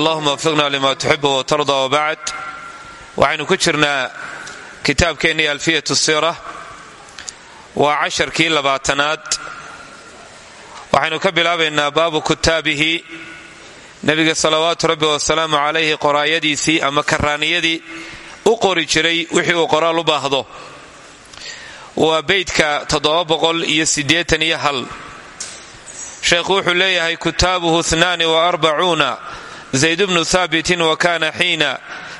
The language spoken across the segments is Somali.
allahuma wfiqna lima tuxib wtarda wbacd waxaynu ku jirnaa kitaabkeennii alfiyat sira waa casharkii labaatanaad. Waxaynu ka bilaabaynaa baabu kutaabihi nebiga salawaatu rabbi wasalaamu calayhi qoraayadiisii ama karaaniyadii u qori jiray wixii uu qoraal u baahdo. Waa beydka iyo hal. Sheekhu wuxuu leeyahay kutaabuhu inaani waarbacuuna zayd bnu haabitin wa kana xiina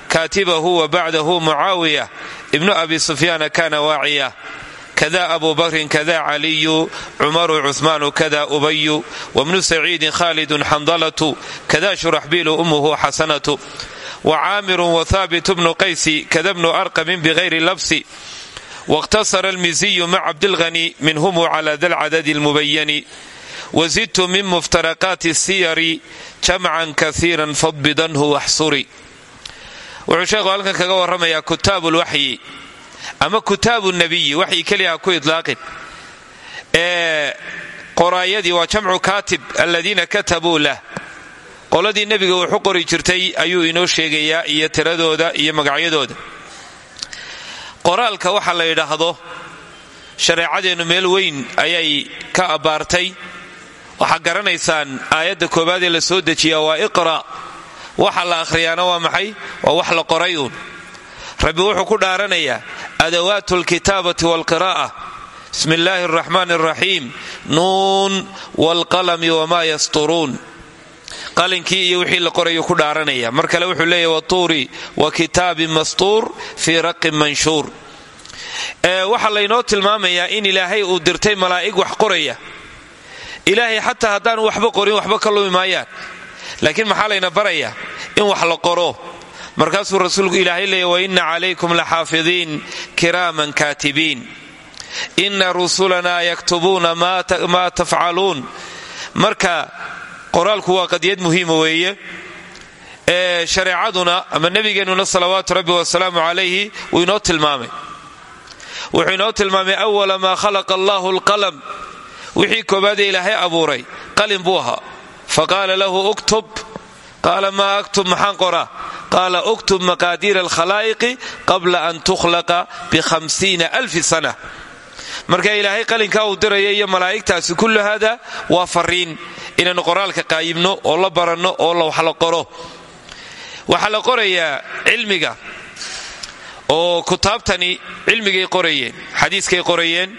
kaatibahu wa bacdahu mucaawiya ibnu abi sufyaana kana waaciya kada abu bakrin kada caliyu cumaru cuhmaanu kada ubayu wabnu saciidin khaalidun xandalatu kada shuraxbiilu ummuhu xasanatu wa caamirun wathaabit bnu qaysi kada bnu arqamin bigayri labsi waاkhtasara almiziyu mac cabdilghani minhumu cala da lcadadi lmubayani wazidtu min muftaraqaati siyari jamcan kaiiran fadbidanhu waxsuri wuxuu sheekhu halkan kaga warramayaa kutaab lwaxyi ama kitaabu nabiyi waxyi keliya ku idlaaqin ee qoraayadii waa jamcu kaatib aladiina katabuu lah qoladii nebiga wuxu qori jirtay ayuu inoo sheegayaa iyo tiradooda iyo magacyadooda qoraalka waxa la yidhaahdo shareecadeennu meel weyn ayay ka abbaartay waxaa garanaysaan aayadda koowaad ee la soo dejiyaa waa iqra' waxa la akhriyaana waa maxay? Waa wax la qoray uun. Rabbi wuxuu ku dhaaranayaa adawaatu alkitaabati waalqiraa'a bismi illaahi araxmaan araxiim nuun waalqalami wamaa yasturuun. Qalinkii iyo wixii la qorayuu ku dhaaranaya. Mar kale wuxuu leeyahy watuuri wa kitaabin mastuur fii raqin manshuur. Waxaa laynoo tilmaamayaa in ilaahay uu dirtay malaa'ig wax qoraya ilaahay xataa haddaanu waxba qorin waxba ka lumi maayaan. Laakiin maxaa layna barayaa in wax la qoro. Markaasuu rasuulku ilaahay leeya wainna calaykum laxaafidiin kiraaman kaatibiin. Inna rusulanaa yaktubuuna maa tafcaluun. Marka qoraalku waa qadiyad muhiima weeye. Ee shareecaduna ama nebigeennuna salawaatu rabbi wasalaamu calayhi wuu inoo tilmaamay. Wuxuu inoo tilmaamay awala maa khalaqa allahu alqalam wixii koobaadee ilaahay abuuray qalin buu ahaa. Fa lahu uktub. Qaala maa aktub maxaan qoraa? Qaala uktub maqaadiira alkhalaa'iqi qabla an tukhlaqa bihamsiina alfi sana. Marka ilaahay qalinkaa uu diraya iyo malaa'igtaasi kullu haada waa fariin inaynu qoraalka qaayibno oo la baranno oo wax la qoro. Waxaa la qorayaa cilmiga oo kutaabtani cilmigay qorayeen xadiiskay qorayeen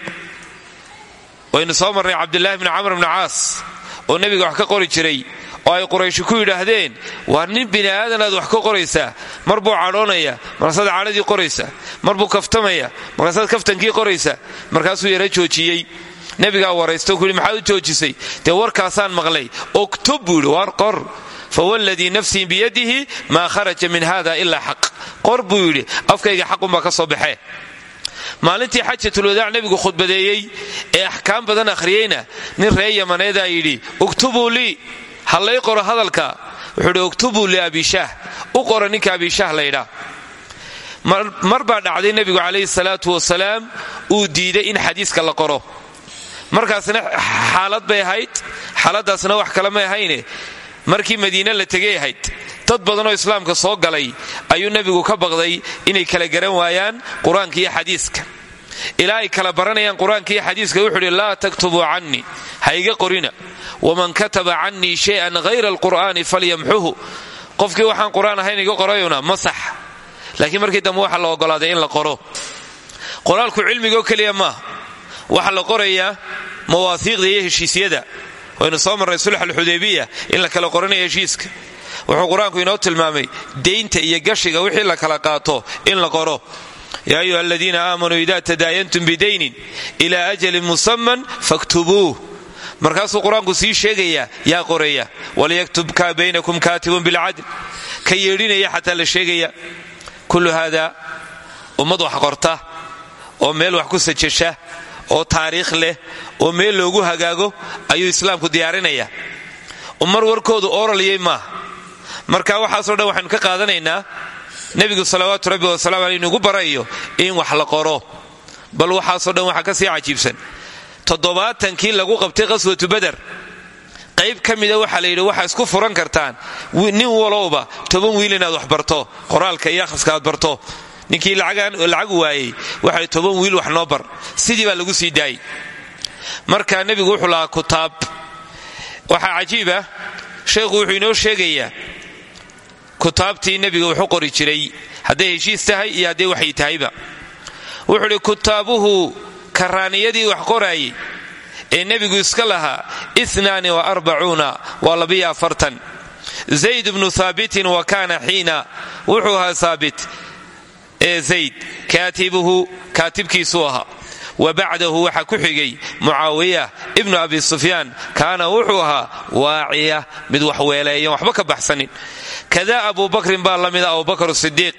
waynu soo marnay cabdilaahi bni camr bni caas oo nebiga wax ka qori jiray oo ay qurayshu ku yidhaahdeen waa nin bini aadanaad wax ka qoraysaa. Mar buu cadhoonaya markaasaad cadhadii qoraysa mar buu kaftamaya markaasaad kaftankii qoraysa markaasuu yara joojiyey. Nebigaa waraysto ku yidhi u joojisay? Dee warkaasaan maqlay. Oktub buu qor. Fawladii nafsii biyadihi maa kharaja min hada ilaa xaq. Qor buu yidhi afkayga xaqunbaa ka maalintii xajatulwadaac nebigu khudbadeeyey ee axkaam badan akhriyeyna nin reer yamaneedaa yidhi uktubuu lii. Hallay qoro hadalka. Wuxuu idhi uktubuu liabiishaah u qora ninka abiishaah laydhaa mar baa dhacday nebigu calayhi salaatu wasalaam uu diiday in xadiiska la qoro. Markaasna xaalad bay ahayd xaaladaasna wax kale may ahayne. Markii madiine la tegay ahayd dad badanoo islaamka soo galay ayuu nebigu ka baqday inay kala garan waayaan qur'aanka iyo xadiiska. Ilaa ay kala baranayaan qur'aanka iyo xadiiska wuxuu idhi laa taktubuu cannii ha iga qorina. Waman kataba cannii shay-an hayra alqur'aani falyamxuhu. Qofkii waxaan qur'aan ahayn iga qorayuna ma laakiin markii dambe waxaa la ogolaaday in la qoro. Qoraalku cilmigoo keliya maaha waxaa la qorayaa mawaahiiqda iyo heshiisyada. Waynu soo marnay sulx alxudaybiya in la kala qoranayo heshiiska wuxuu qur'aanku inoo tilmaamay deynta iyo gashiga wixii la kala qaato in la qoro. Yaa ayuha aladiina aamanuu ida tadaayantum bidaynin ila ajalin musaman faktubuuh markaasuu qur'aanku sii sheegayaa yaa qoraya walyaktub ka baynakum kaatibun bilcadl ka yeedhinaya xataa la sheegaya kullu haada ummad wax qorta oo meel wax ku sajasha oo taariikh leh oo meel loogu hagaago ayuu islaamku diyaarinaya. Umar warkoodu oraliyey maaha marka waxaasoo dhan waxaynu ka qaadanaynaa nebigu salawaatu rabbi wasalamu aley inugu barayo in wax la qoro. Bal waxaasoo dhan waxaa ka sii cajiibsan. Toddobaatankii lagu qabtay qaswatu bader qayb ka mida la yidhi waxaa isku furan kartaan. Nin walowba toban wiil inaad wax barto. Qoraalka iyo akhriska aad barto. Ninkii lacag waayey waxa toban wiil wax noo bar. Sidii baa lagu sii daayey. Marka nebigu wuxuu lahaa kutaab. Waxaa cajiiba sheekhu wuxuu inoo sheegayaa kutaabtii nebiga wuxu qori jiray. Hadday heshiis tahay iyo hadday waxay tahayba. Wuxuu idhi kutaabuhu karaaniyadii wax qoraayey ee nebigu iska lahaa inaani wa arbacuuna zayd bnu haabitin wa kaana xiina. Wuxuu ahaa haabit ee zayd kaatibuhu kaatibkiisuu ahaa. Wa bacdahu waxaa ku xigay mucaawiya ibnu abi sufyaan kaana wuxuu ahaa waaciya mid wax weeleeyan waxba ka baxsanin kada abubakrin baa la mida abubakr sidiiq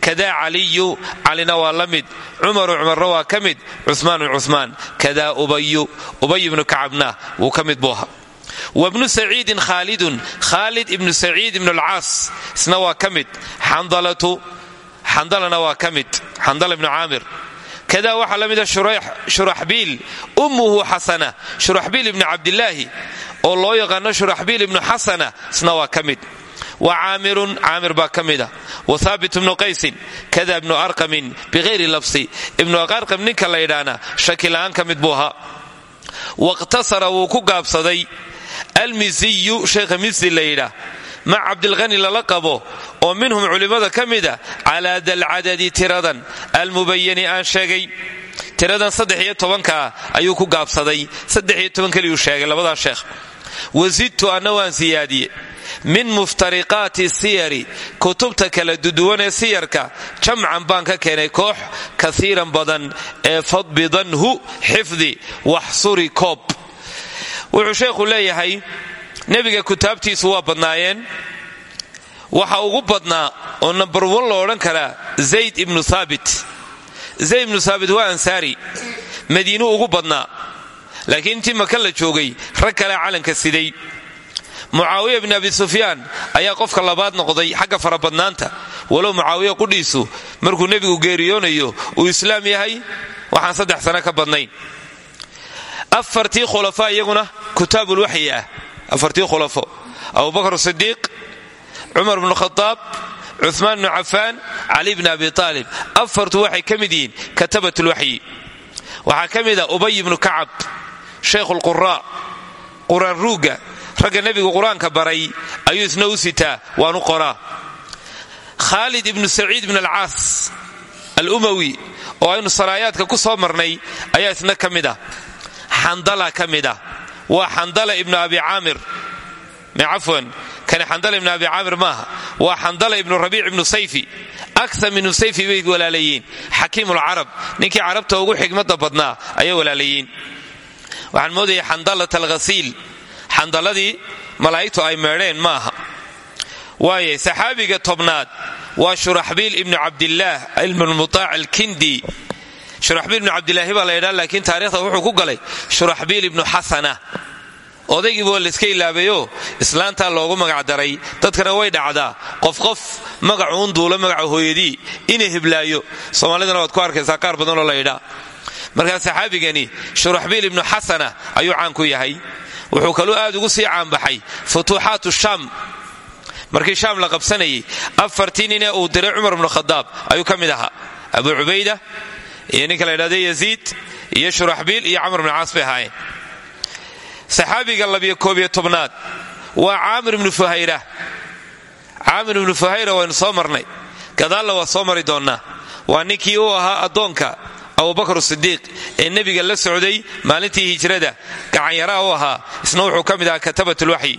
kada caliyu calina waa la mid. Cumaru cumarna waa ka mid. Cumaanu cumaan kada ubayu ubay ibnu kacabna wuu ka mid buu ahaa. Wabnu saciidin khaalidun khaalid ibnu saciid ibnu alcaas isna waa ka mid. Xandalatu xandalana waa ka mid. Xandala ibnu caamir. Kada waxaa la shuraxbiil ummuhu xasana shuraxbiil ibnu cabdilaahi oo loo yaqaano shuraxbiil ibnu xasana isna waa wa caamirun caamir baa ka mida wa haabit ibnu qaysin kada ibnu arqamin biqayri labsi ibnu arqam ninka la ydhaana shakila'aan ka mid buu ahaa. Wakhtasara wuu ku gaabsaday. Almisiyu sheekha misri la yidhaah mac cabdilqani lala qabo oo minhum culimmada ka mida calaa dalcadadi tiradan. Almubayani aan sheegay tiradan saddex iyo tobankaa ayuu min muftariqaati siyari kutubta kala duduwan ee siyarka jamcan baan ka keenay koox kaiiran badan ee fadbidanhu xifdi waxsuri koob. Wuxuu sheekhu leeyahay nebiga kutaabtiisu waa badnaayeen. Waxa ugu badnaa oo nambar wan lo odhan karaa zayd ibnu haabit zayd ibnu haabit waa ansaari madiinuu ugu badnaa. Laakiin intii maka la joogay rag kale calanka siday mucaawiya bn abi sufyaan ayaa qofka labaad noqday xagga farabadnaanta walow mucaawiya qudhiisu markuu nebigu geeriyoonayo uu islaam yahay waxaan saddex sano ka badnayn. Afartii khulafaa iyaguna kutaabulwaxyi ah. Afartii khulafo. Abubakr sidiiq cumar bnu khadaab cumaan bnu cafaan cali bni abi aalib afartu waxay ka mid yihiin katabatulwaxyi waxaa ka mida ubay ibnu kacab shaykhu lquraa quraan ruugga ragga nebigu qur'aanka baray ayuu isna u sitaa waanu qoraa. Khaalid ibnu saciid ibn alcaas alumawi oo aynu saraayaadka ku soo marnay ayaa isna ka mid ah. Xandala ka mid ah. Waa xandala ibnu abi caamir. Cafwan kani xandala ibnu abi caamir maaha. Waa xandala ibnu rabiic ibnu sayfi. Akar minu sayfi bay walaalayiin. Xakiimulcarab ninkii carabta ugu xigmada badnaa ayay walaalayiin. Waxaan moodaya xandalat alghasiil xandaladii malaa'igtu ay meedheen maaha. Waaye saxaabiga tobnaad waa shuraxbiil ibnu cabdillaah ilmulmutaac alkindi. Shuraxbiil ibnu cabdilaahi baa la ydhaa laakiin taarikhda wuxuu ku galay shuraxbiil ibnu xasana. Odaygiiba waa layska ilaabayoo islaantaa loogu magacdaray dadkana way dhacdaa. Qof qof magacuun duula magaca hooyadii inay heblaayo soomaalidana waad ku arkaysaa qaar badanoo la ydhaa markaa saxaabigani shuraxbiil ibnu xasana ayuu caan ku yahay wuxuu kaluu aad ugu sii caanbaxay futuuxaatu shaam. Markii shaam la qabsanayay afartii ninee uu diray cumar bnu khadaab ayuu ka mid ahaa. Abu cubayda iyo ninka la ydhahda yaziid iyo shuraxbiil iyo camr bnu caas bay ahaayeen. Saxaabiga labiyo koobiyo tobnaad waa caamir ibnu fuhayra. Caamir ibnu fuhayra waynu soo marnay. Gadaalna waa soo mari doonnaa. Waa ninkii u ahaa addoonka abubakr sidiiq ee nebiga la socday maalintii hijrada gacanyaraha u ahaa isna wuxuu ka mid ahaa katabatulwaxyi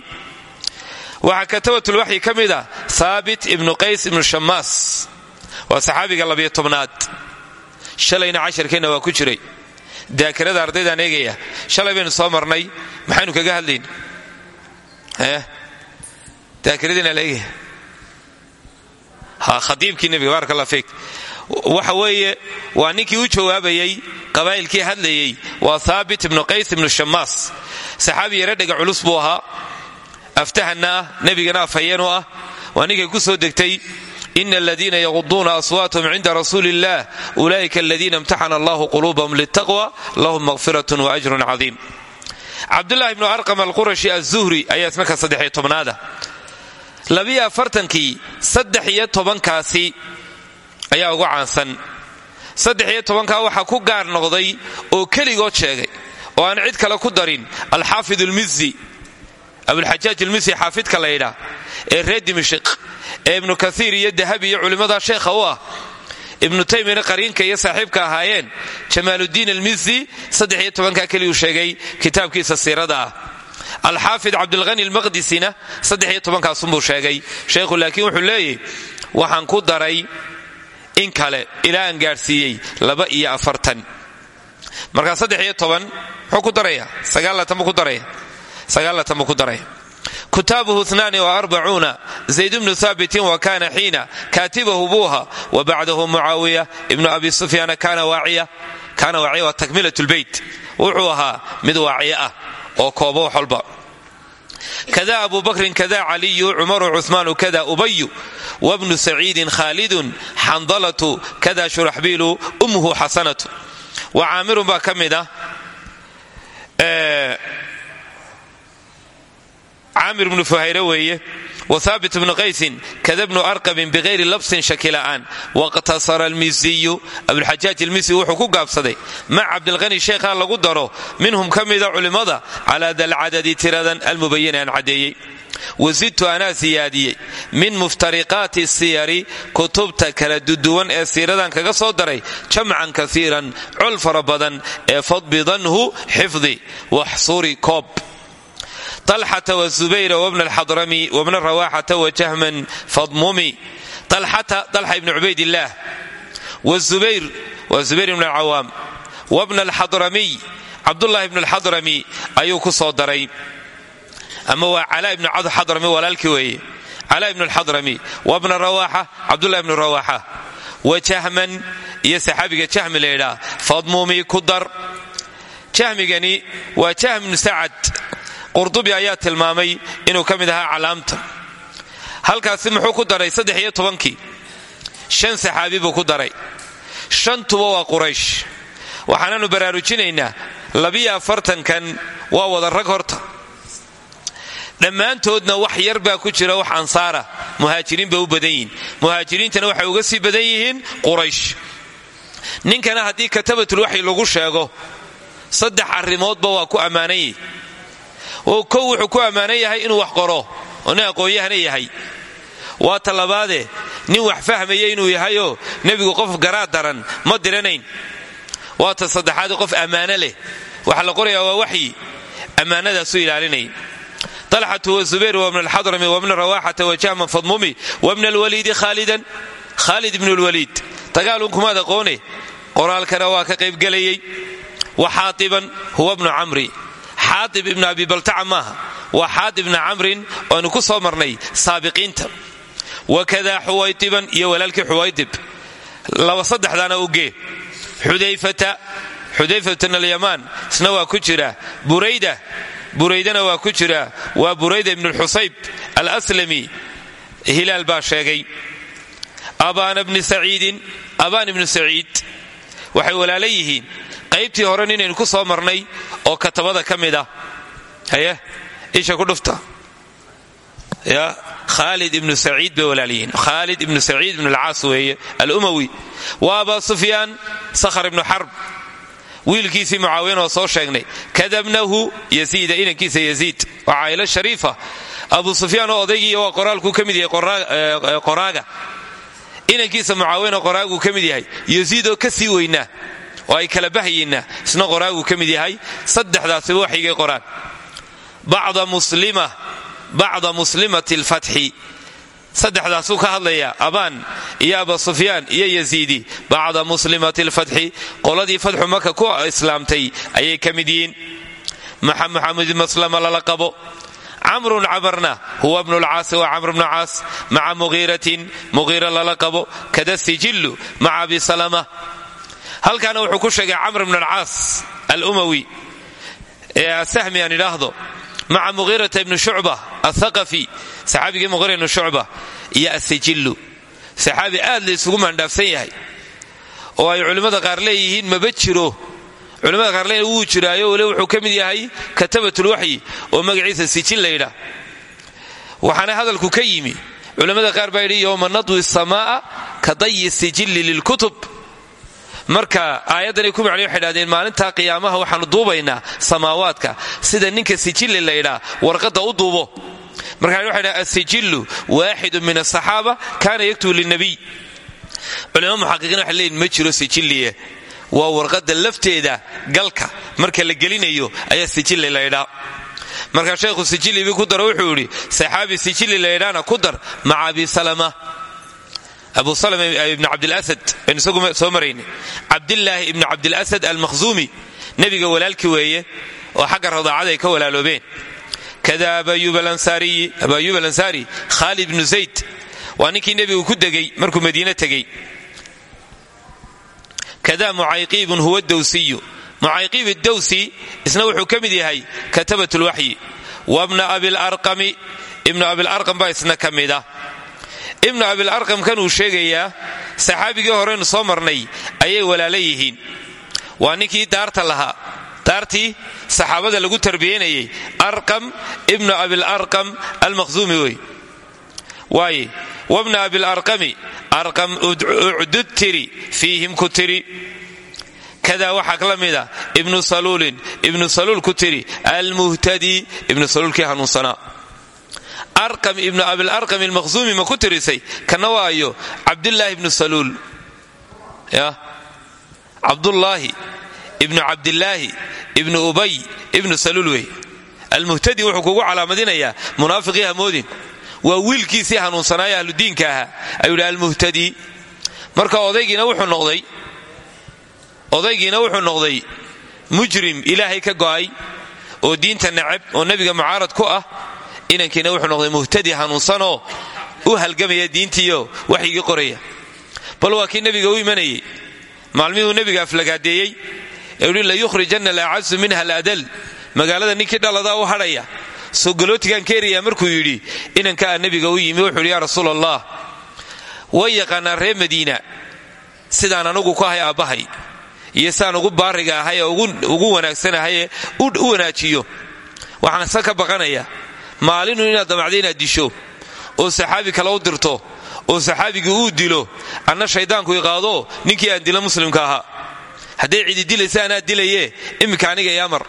waxaa katabatulwaxyi ka mid ah haabit ibnu qays ibnu shamaas waa saxaabiga labiyo tobnaad. Shalayna casharkeenna waa ku jiray. Daakirada ardaydaan eegaya shalay baynu soo marnay maxaynu kaga hadlayn daakiradiina la eegaya. Ha khadiibkii nebiga baaraka allah fiik waxa weeye waa ninkii u jawaabayey qabaa'ilkii hadlayey waa haabit ibnu qays ibnu shamaas saxaabi dhega culus buu ahaa. Aftahanna ah nebigana ah. Waa ninkay ku soo degtay ina aladiina yaquduuna aswaatahum cinda rasuuli illah ulaa'ika aladiina imtaxana allahu quluubahum litaqwa lahum maqfiratun wa ajrun cadiim. Cabdulaahi ibnu arqam alqurashi azuhri ayaa isna ka saddexiyo tobnaada labiyo afartankii saddex iyo ayaa ugu caansan. Saddex iyo tobankaa waxaa ku gaar noqday oo keligood sheegay oo aan cid kale ku darin alxaafid almisi abulxajaaj almisi xaafidka la ydhaa ee reer dimashik ee ibnu kaiir iyo dahabi iyo culimmada sheekha u ah. Ibnu taymiyana qariinka iyo saaxiibka ahaayeen jamaaludiin almisi saddex iyo tobankaa keliyuu sheegay kitaabkiisa siirada ah. Alxaafid cabdilhani almaqdisina saddex iyo tobankaasunbuu sheegay. Sheekhu laakiin wuxuu leeyahy waxaan ku daray in kale ilaa aan gaadhsiiyey laba iyo afartan. Markaa saddex iyo toban muxuu ku daraya? Sagaalatan buu ku daraya. Sagaalatan buu ku daraya. Kitaabuhu naani arbacuuna. Zayd bnu haabitin wa kana xiina kaatibahu buuha wa bacdahu mucaawiya ibnu abi sufyaana kana waaciya. Kaana waaciya waa takmilat lbeyt wuxuu ahaa mid waaciya ah oo koobo wax walba kada abu bakrin kada caliyu cumaru cuhmaanu kada ubayu wabnu saciidin khaalidun xandalatu kada shuraxbiilu ummuhu xasanatu wa caamirun baa ka mid ah caamir bnu fuhayre weeye whaabit bnu qaysin kada bnu arqabin bikayri labsin shakila'aan waqtasara almisiyu abulxajaaj ilmisi wuxuu ku gaabsaday mac cabdilqani sheekhaa lagu daro minhum ka mida culimmada calaa dalcadadi tiradan almubayani aan caddeeyey wasidtu anaa siyaadiyey min muftariqaati siyari kutubta kala duduwan ee siiradan kaga soo daray jamcan kaiiran col fara badan ee fadbidanhu xifdi waxsuri koob طلحة والزبير وابن الحضرمي وابن الرواحة وجهما فاضممي طلحة طلحة بن عبيد الله والزبير والزبير بن العوام وابن الحضرمي عبد الله بن الحضرمي ayuu ku soo daray ama waa calaa ibn xadrami walaalkii weeye calaa ibn alxadrami wabna rawaaxa cabdullah ibnu rawaaxa wa jahman iyo saxaabiga jahmi la ydhaa fadmumi ku dar jahmigani waa jahm bnu sacad qurdubi ayaa tilmaamay inuu ka mid ahaa calaamta. Halkaasi muxuu ku daray saddex iyo tobankii? Shan saxaabi buu ku daray. Shantuba waa quraysh. Waxaanaannu baraarujinaynaa labiyo afartankan waa wada rag horta. Dhammaantoodna wax yar baa ku jira wax ansaara. Muhaajiriin bay u badan yihiin. Muhaajiriintana waxay uga sii badan yihiin quraysh. Ninkana haddii katabatulwaxyi lagu sheego saddex arrimoodba waa ku ammaanan oo kow wuxuu ku ammaanan yahay inuu wax qoro oo nin aqoon-yahana yahay. Waa talabaade nin wax fahmaya inuu yahayoo nebigu qof garaa daran ma diranayn. Waa ta saddexaade qof ammaano leh. Waxaa la qorayaa waa waxyi ammaanadaasuu ilaalinay. Talxatu wazubayr wabn alxadrami wabna rawaxata wajahman fadmumi wabna alwaliidi khaalidan khaalid ibnu lwaliid dagaalunkumaad aqoone qoraalkana waa ka qaybgelayey wa xaatiban huwa bnu camri xaatib ibnu abi baltaca maaha waa xaatib ibna camrin oaynu ku soo marnay saabiqiinta. Wakadaa xuwaydiban iyo walaalkii xuwaydib laba saddexdaana ugee xudayfata xudayfatan alyamaan isna waa ku jira. Burayda buraydana waa ku jira. Waa burayda ibnu lxusayb alaslami hilaal baa sheegay. Abaan bni saciidin abaan ibnu saciid. Waxay walaala yihiin qaybtii hore ninaynu ku soo marnay oo katabada ka mid ah. Haye? Isha ku dhufta. Ya khaalid ibnu saciid bay walaalyihiin khaalid ibnu saciid ibnu alcaas weeye alumawi. Wa abaa sufyaan sakhar ibnu xarb wiilkiisii mucaawiyan oo soo sheegnay. Kadabnahu yasiida inankiisa yaziid waa caa'ilo shariifa. Abu sufyaan oo odaygii waa qoraalkuu ka mid yahay qoraaga. Inankiisa mucaawiyan oo qoraaguu ka mid yahay. Yaziid oo ka sii weynaa oo ay kala bahayeenna isna qoraaguu ka mid yahay saddexdaasiba waxaygay qoraan. Bacda muslimati alfatxi. Saddexdaasuu ka hadlayaa abaan iyo aba sufyaan iyo yaziidi. Bacda muslimati alfatxi qoladii fatxu maka ku islaamtay ayay ka mid yihiin. Maxamed maslama lala qabo. Camrun camarna huwa bnu lcaasi wa camr bnu caas maca muhiiratin muhiira lala qabo. Kada sijillu maca abi salama halkaana wuxuu ku sheegay camr bn alcaas alumawi ee asahmi aan idhaahdo maca muhiirata ibni shucba athaqafi saxaabigii muhiira ibnu shucba iyo asijillu saxaabi aad la isugu maandhaafsan yahay oo ay culimmada qaar leeyihiin maba jiro. Culamada qaarleen wuu jiraayo weli wuxuu ka mid yahay katabatulwaxyi oo magaciisa sijil laydha waxaana hadalku ka yimi culammada qaar baa yidhi yowma nadwi samaa'a ka dayi sijilli lilkutub marka aayaddanay ku macnay waxay dhahdeen maalintaa qiyaamaha waxaanu duubaynaa samaawaadka. Sida ninka sijilli laydhaa warqadda u duubo. Marka waxay dhaha asijillu waaxidu min asaxaaba kaana yaktubu lilnabiy culama muxaqiqiin waxay leeyihiin ma jiro sijilliye. Waa warqadda lafteeda galka. Marka la gelinayo ayaa sijilli laydhaa markaa sheekhu sijilibi ku daro wuxuu yidhi saxaabi sijili laydhaana ku dar maca abi salama abu salama ibni cabdilasad baynu isagu soo marayna cabdillaahi ibni cabdilasad almakhzuumi nebiga walaalkii weeye oo xagga radaacada ay ka walaaloobeen. Kada abayub alansaari khaalid ibnu zayd. Waa ninkii nebigu ku degay markuu madiine tegey. Kada mucayqiibun huwa dowsiyu mucayqiib dowsi isna wuxuu ka mid yahay katabat lwaxyi wabna abilarqami ibnu abilarqam baa isna ka mida ibnu abilarqam kan uu sheegayaa saxaabigii horeynu soo marnay ayay walaala yihiin. Waa ninkii daarta lahaa. Daartii saxaabada lagu tarbiyanayay arqam ibnu abilarqam almakhzuumi wey. Waaye wabna abilarqami arqam ucdud tiri fiihim ku tiri. Kada waxaa la mida ibnu saluulin ibnu saluul ku tiri almuhtadi ibnu saluulkii hanuunsanaa arqam ibnu abilarqam almakhzuumi ma ku tirisay? Kana waayo cabdillaahi ibnu saluul ya? Cabdullaahi ibnu cabdillaahi ibnu ubay ibnu saluul wey. Almuhtadi wuxuu kugu calaamadinayaa munaafiqii hamoodin. Waa wiilkiisii hanuunsanaayo ahludiinka ahaa ayuu yidhi almuhtadi. Marka odaygiina wuxuu noqday odaygiina wuxuu noqday mujrim ilaahay ka go'ay oo diinta necab oo nebiga mucaarad ku ah inankiina wuxuu noqday muhtadi hanuunsanoo u halgamaya diintiiyo waxyigii qoraya. Bal waa kii nebiga u imanayay. Maalmihuu nebiga aflagaadeeyey ee uhi layukhrijanna alacazu minha aladal magaalada ninkii dhaladaa u hadhaya soo galootigaan ka erayaa markuu yidhi inankaa nebiga u yimi wuxuu yidhi yaa way yaqaanaa reer madiina sidaan anugu ku ahay iyo sidaan ugu baariga ahay ee ugu wanaagsanahayee u wanaajiyo. Waxaan se ka baqanaya maalinu inaad damacda inaad disho oo saxaabi kale u dirto oo saxaabigii uu dilo anna shayddaanku iqaado ninkii aan dila muslimka ahaa. Hadday cidi dilaysa anaa dilaye iminka aniga yaamar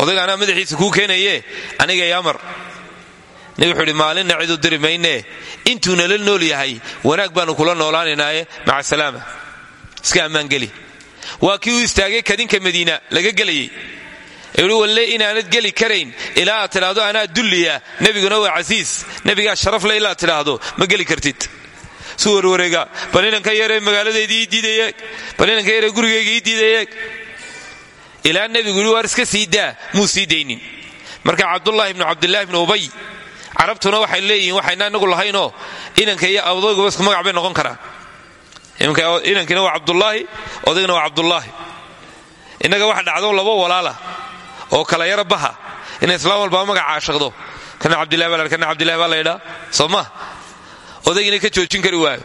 odayga anaa madaxiisa kuu keenaye aniga yaamar nabi wuxuu idhi maalinna cidu diri maynee intuu nala nool yahay wanaag baanu kula noolaanaynaaye maca salaama. Iska ammaangeli waa kii u istaagay kadinka madiina laga gelayay i walle inaanad geli karayn. Ilaa aad tidhaahdo anaa dulliya. Nebiguna waa casiis. Nebigaa sharafle ilaa tidhaahdo ma geli kartid. Su warwareega bal inanka yaree magaaladeydii ii diidayeeg bal inanka yaree gurigayga ii diidayeeg ilaa nebigu yidhi waar iska sii daa? Marka cabdullaahi ibnu cabdillahi ibnu ubay carabtuna waxay leeyihiin waxayna inagu lahaynoo inanka iyo awdayguba isku magac bay noqon karaan. Inankina waa cabdullaahi odaygna waa cabdullaahi. Innaga waxa dhacdo laba walaala oo kala yara baha inay islaam walbaa magaca caashaqdo. Kana cabdillahi baa kana cabdillahi baa laydhaa soo ma odaygina ka joojin kari waayo.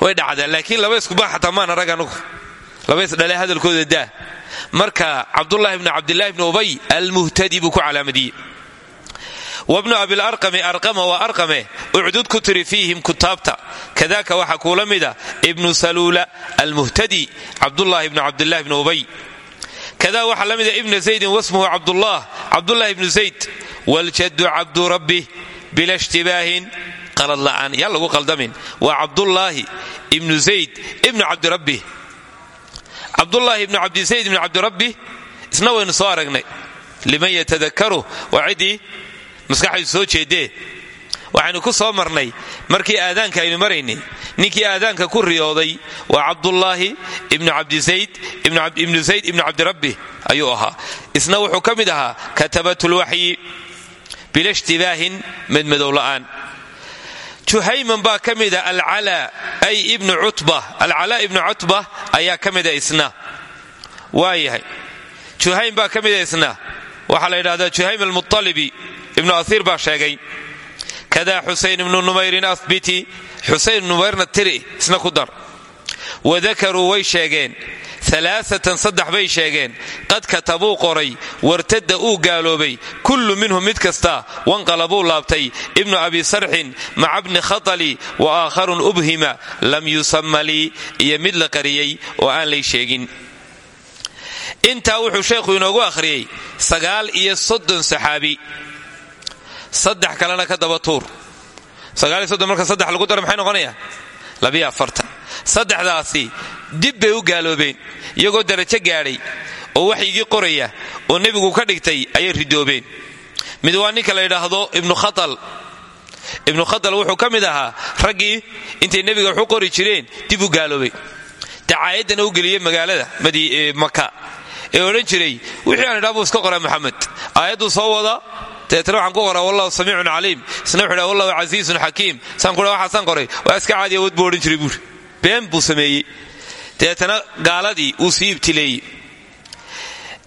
Way dhacdaa laakiin laba iskuba xataa maan arag anugu. Laba isdhale hadalkooda daa. Marka cabdullahi bni cabdillahi bni ubay almuhtadi buu ku calaamadiyey. Wabnu abilarqami arqama waa arqame ucdud ku tiri fiihim kutaabta. Kadaka waxaa kuula mida ibnu saluula almuhtadi cabdullahi bnu cabdillahi bni ubay kada waxaa la mida ibna zaydin wasmuhu cabdullah cabdullahi ibnu zayd waljaddu cabdu rabbi bila shtibaahin qalad la'aan yaan lagu qaldamin. Waa cabdullaahi ibnu zayd ibnu cabdirabbi cabdullaahi ibnu cabdizayd ibnu cabdirabbi isna waynu soo aragnay. Liman yatadakaru waa ciddii maskaxaydu soo jeedee waxaynu ku soo marnay markii aadaanka aynu maraynay. Ninkii aadaanka ku riyooday waa cabdullaahi ibnu cabdizayd ibnu zayd ibnu cabdirabbi ayuu ahaa. Isna wuxuu ka mid ahaa katabatulwaxyi bila shtibaahin madmadow la'aan. Juhayman baa ka mida alcalaa ay ibnu cutba alcalaa ibnu cutba ayaa ka mida isna. Waayahay juhaym baa ka mida isna. Waxaa la yidhahdaa juhaym almualibi ibnu asiir baa sheegay kada xusayn ibnu numayrin ahbiti xusayn numayrna tiri isna ku dar wadakaruu way sheegeen alaaatan saddex bay sheegeen qad katabuu qoray wartadda uu gaaloobay kullu minhum mid kasta wanqalabuu laabtay ibnu abi sarxin maca bni khatali wa aakharun ubhima lam yusama lii iyo mid la qariyey oo aan lay sheegin intaa wuxuu sheekhu inoogu akhriyey sagaal iyo soddon saxaabi saddex kalena ka daba tuur. Marka saddex lagu dara maxay noqonaya? Labiyo afartan saddexdaasi dib bay u gaaloobeen iyagoo darajo gaadhay oo waxyigii qoraya oo nebigu ka dhigtay ayay ridoobeen. Mid waa ninka la yidhaahdo ibnu khatal. Ibnu khatal wuxuu ka mid ahaa raggii intay nebiga waxu qori jireen dib u gaaloobay. Dacaayadana u geliyey magaalada maka ee odhan jiray wixii aan idhaa buu iska qoraa maxamed. Aayadduu soo wada dabeetna waxaan ku qoraa wallahu samiicun caliim. Isna wuxuu dhaa wallahu casiizun xakiim. Saan kudha qoray. Waa iska caadi awood buu jiray buuri been buu sameeyey. Dabeetana gaaladii uu sii ibtileeyey.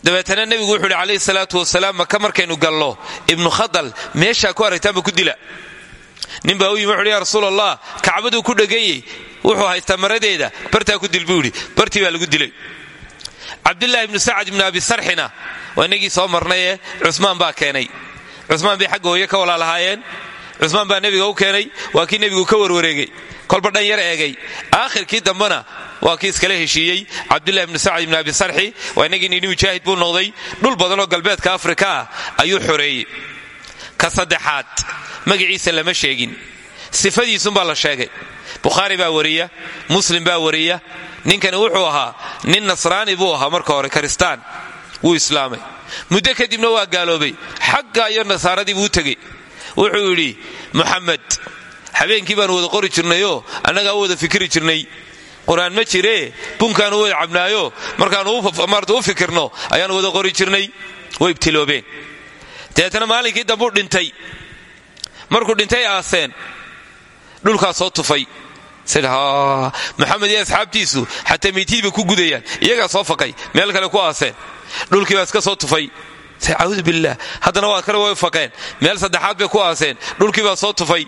Dabeetana nebigu wuxuu yidhi calayhi salaatu wasalaam maka markaynu gallo ibnu khadal meeshaa ku aragtaanba ku dila. Nin baa u yimi wuxuuhi ya ku dheganyey wuxuu haystaa maradeeda bartaa ku dil buu baa lagu dilay. Cabdulaahi ibnu sacad ibnu abi sarxina waa inagii soo marnayee cusmaan baa keenay cusmaan bay xagga hooye ka walaalahaayeen. Cusmaan baa nebiga u keenay waa kii nebigu ka warwareegay. Kolba dhan yar eegay. Aakhirkii dambena waa kii iskala heshiiyey. Cabdullahi ibnu sacad ibnu abi sarxi waa inagii nini mujaahid buu noqday. Dhul badan oo galbeedka afrika ah ayuu xoreeyey. Ka saddexaad magaciisa lama sheegin. Sifadiisunbaa la sheegay. Bukhaari baa wariya muslim baa wariya. Ninkani wuxuu ahaa nin nasraani buu ahaa marka hore karistaan wuu islaamay. muddo kadibna waa gaaloobay. xagga iyo nasaaradii buu u tegey. wuxuu yidhi muxamed habeenkii baanu wada qori jirnayoo annagaa u wada fikri jirnay. Qur'aan ma jiree bunkaanu wada cabnaayo markaanu u fikirno ayaanu wada qori jirnay. Way ibtiloobeen. Dabeetana maalinkii dambuu dhintay. Markuu dhintay aaseen. Dhulkaa soo tufay maxamed iyo asxaabtiisu xataa miitidiiba ku gudayaan. Iyagaa soo fakay meel kale ku aaseen dhulkiibaa iska soo tufay. Caudu billaah haddana waa kale way faqeen. Meel saddexaad bay ku aaseen. Dhulkiibaa soo tufay.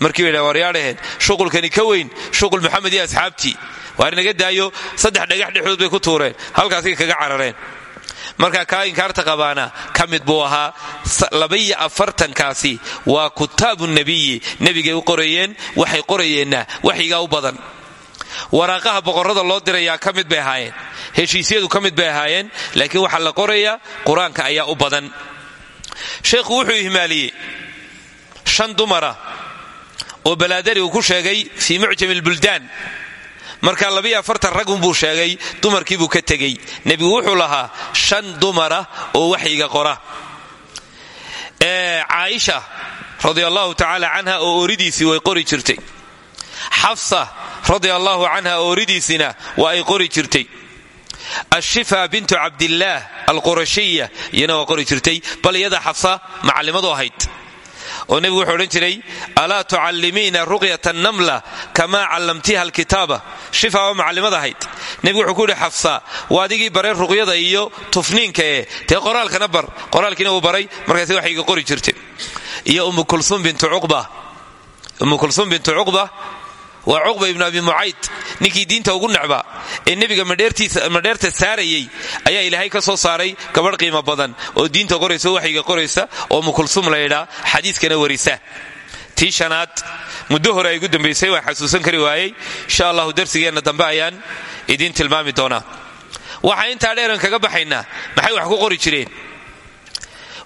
Markii bay waryaadhaheen shuqulkani ka weyn shuqul maxamed iyo asxaabtii. Waar inaga daayo saddex dhagax dhexdood bay ku tuureen. Halkaasay kaga carareen marka kaa inkaarta qabaana ka mid buu ahaa labaiyo afartankaasi. Waa kutaabu nebiyi nebigay u qorayeen waxay qorayeenna waxyigaa u badan. Waraaqaha boqorrada loo dirayaa ka mid bay ahaayeen. Heshiisyadu ka mid bay ahaayeen laakiin waxaa la qorayaa qur'aanka ayaa u badan. Sheekhu wuxuu ihmaaliyey shan dumara oo balaadari uu ku sheegay fii mucjami lbuldaan marka labiyo afartan ragunbuu sheegay dumarkiibuu ka tegey. Nebigu wuxuu lahaa shan dumara oo waxyiga qora. Caaisha radia allahu tacaala canha oo ooridiisii way qori jirtay. Xafsa radia allahu canha ooridiisina waa ay qori jirtay. Ashifa bintu cabdillaah alqurashiya iyana waa qori jirtay. Bal iyada xafsa macallimadu ahayd oo nebigu wuxuu odhan jiray alaa tucallimiina ruqyata namla kamaa callamtiha alkitaaba? Shifa waa macallimad ahayd. Nebigu wuxuu ku yidhi xafsa waa adigii bareen ruqyada iyo tufniinka ee dee qoraalkana bar. Qoraalkiina uu baray markaasi waxayga qori jirtay. Iyo umu kulsum bintu cuqba waa cuqba ibnu abi mucayd ninkii diinta ugu necba ee nebiga madheerta saarayey ayaa ilaahay ka soo saaray gabadh qiimo badan oo diinta qoraysa oo waxyiga qoraysa oo mukulsum laydhaa xadiiskana warisa. Tii shanaad muddo hore ay gu dambaysay waan xasuusan kari waayey insha allahu darsigeenna dambe ayaan idiin tilmaami doonaa. Waxaa intaa dheeran kaga baxaynaa maxay wax ku qori jireen?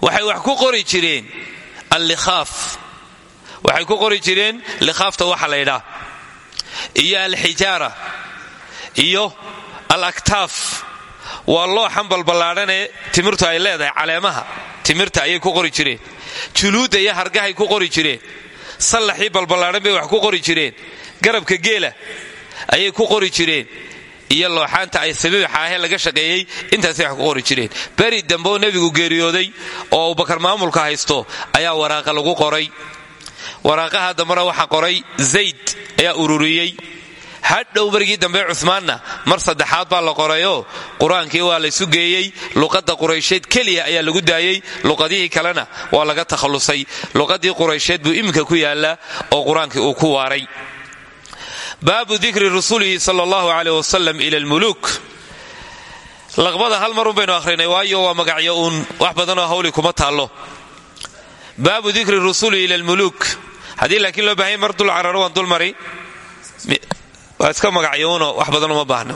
Waxay wax ku qori jireen allikhaaf. Waxay ku qori jireen likhaafta waxa laydhaa iyo alxijaara iyo alaktaaf. Waa looxan balballaadhanee timirtu ay leedahay caleemaha timirta ayay ku qori jireen juluudda iyo hargahay ku qori jireen sallaxii balballaadhan bay wax ku qori jireen garabka geela ayay ku qori jireen iyo looxaanta ay sabiixaahee laga shaqeeyey intaasay wax ku qori jireen. Beri dambe oo nebigu geeriyooday oo abubakar maamulka haysto ayaa waraaqa lagu qoray waraaqaha dambena waxaa qoray zayd ayaa ururiyey. Hadhow margii dambe cumaanna mar saddexaad baa la qorayoo qur'aankii waa laysu geeyey. Luqadda quraysheed keliya ayaa lagu daayey. Luqadihii kalena waa laga takhallusay. Luqadii quraysheed buu iminka ku yaallaa oo qur'aankii uu ku waaray. Baabu dikri rasulihi sal allahu aleyh wasalam ila lmuluuk laqbada hal marun baynu akhrinay waayo waa magacyo uun wax badanoo hawli kuma taallo. Baabu haddii laakiin loo baahanya mar dul cararo waan dulmari waa iska magacyouno wax badan uma baahna.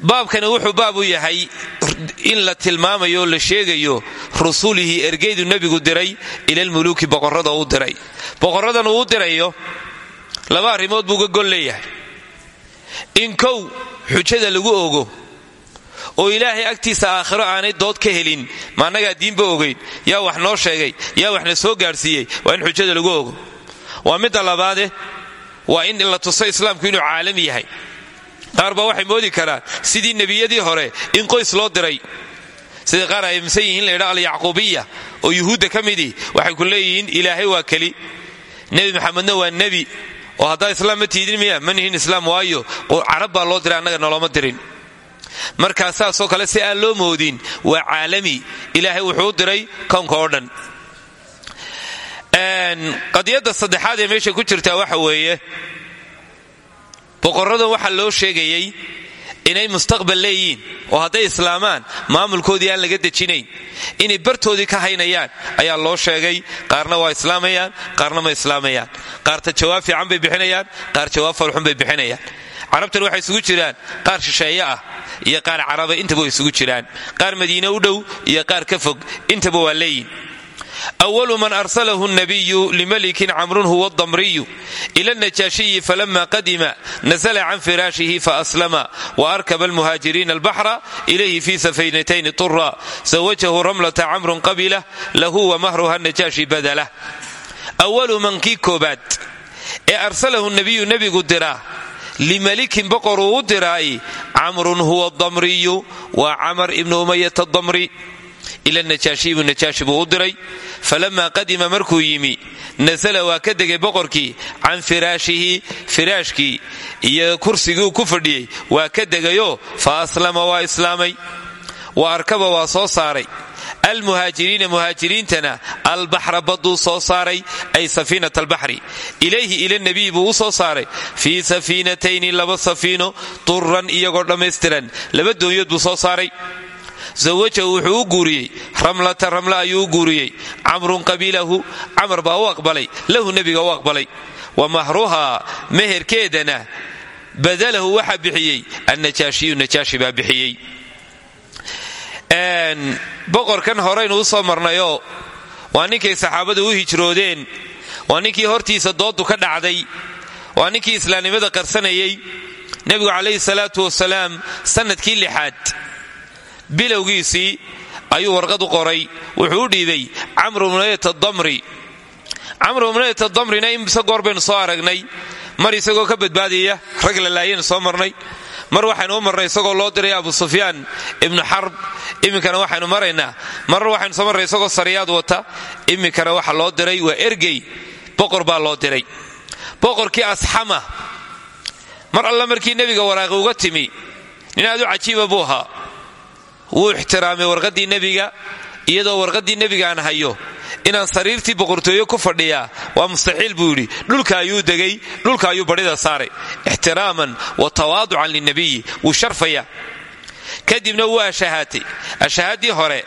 Baabkani wuxuu baab u yahay in la tilmaamayo oo la sheegayo rusulihii ergeydu nebigu diray ilalmuluuki boqorrada uu diray. Boqorradan uu dirayo laba arrimood buu ga gol leeyahay. In kow xujada lagu ogo oo ilaahay agtiisa aakhiro aanay dood ka helin ma annagaa diinba ogayn yaa wax noo sheegay yaa wax na soo gaadhsiiyey waa in xujada lagu ogo. Waa midda labaade waa in la tuso islaamku inuu caalami yahay. Qaar baa waxay moodi karaan sidii nebiyadii hore in qoys loo diray. Sida qaar ay aaminsan yihiin laydha alyacquubiya oo yuhuudda ka midii waxay ku leeyihiin ilaahay waa keli. Nebi maxamedna waa nebi. Oo haddaa islaam ma tiidin miya? Ma nihin islaam waayo. Carab baa loo diray annaga noloma dirin markaa saasoo kale si aan loo moodin waa caalami. Ilaahay wuxuu u diray kownka oo dhan. Qadiyadda saddexaad ee meesha ku jirtaa waxa weeye boqorradan waxaa loo sheegayey inay mustaqbal leeyihiin oo hadday islaamaan maamulkoodii aan laga dejinayn inay bartoodii ka haynayaan ayaa loo sheegay qaarna waa islaamayaan qaarna ma islaamayaan. Qaarta jawaab fiican bay bixinayaan qaar jawaab falxun bay bixinayaan carabtuna waxay isugu jiraan qaar shisheeye ah iyo qaar caraba intaba way isugu jiraan. Qaar madiine u dhow iyo qaar ka fog intaba waa leeyihiin awalu man arsalahu nabiyu limalikin camrun huwa damriyu ila najaashiyi falama qadima nasla can firaashihi faaslama waarkaba almuhaajiriina albaxra ilayhi fi safaynatayn tura zawajahu ramlata camrun qabila lahu wamahruha najaashi badala awalu man kii koobaad ee arsalahu nabiyu nebigu diraa limalikin boqor uu u diraay camrun huwa damriyu waa camar ibnu umayat adamri ila najaashiyi buu najaashi buu u diray falamaa qadima markuu yimi nasala waa ka degay boqorkii can firaashihi firaashkii iyo kursigii uu ku fadhiyey waa ka degayoo fa aslama waa islaamay wa arkaba waa soo saaray almuhaajiriina muhaajiriintana albaxra baduu soo saaray ay safiinat albaxri. Ilayhi ila nabiy buu u soo saaray fii safiinatayni laba safiino turan iyagoo dhammaystiran. Laba doonyood buu soo saaray. Zawajahu wuxuu u guuriyey ramlata ramla ayuu u guuriyey. Camrun qabiilahu camar baa u aqbalay lahu nebiga u aqbalay. Wa mahruhaa meherkeedana badalahu waxaa bixiyey annajaashiyu najaashi baa bixiyey boqorkan horeynu u soo marnayoo waa ninkay saxaabadu u hijroodeen waa ninkii hortiisa doodu ka dhacday waa ninkii islaamnimada qarsanayey nebigu calayhi salaatu wasalaam sannadkii lixaad bilowgiisii ayuu warqad u qoray wuxuu u dhiibay camru mnayata damri camru mnayata damrina imise goor baynu soo aragnay mar isagoo ka badbaadaya rag la laayaynu soo marnay mar waxaynu u marnay isagoo loo diray abu sufyaan ibnu xarb iminkana waxaynu maraynaa marna waxaynu soo marnay isagoo sariyaad wata iminkana waxa loo diray waa ergey. Boqor baa loo diray. Boqorkii asxama. Mar alla markii nebiga waraaqi uga timi nin aad u cajiiba buu ahaa. Wuu ixtiraamay warqaddii nebiga iyadoo warqaddii nebiga aan hayo inaan sariirtii boqortooyo ku fadhiyaa waa mustaxiil buu yidhi. Dhulka ayuu degay dhulka ayuu badhida saaray ixtiraaman wa tawaaducan linabiyi wuu sharfaya kadibna wuu ashahaatay. Ashahaaddii hore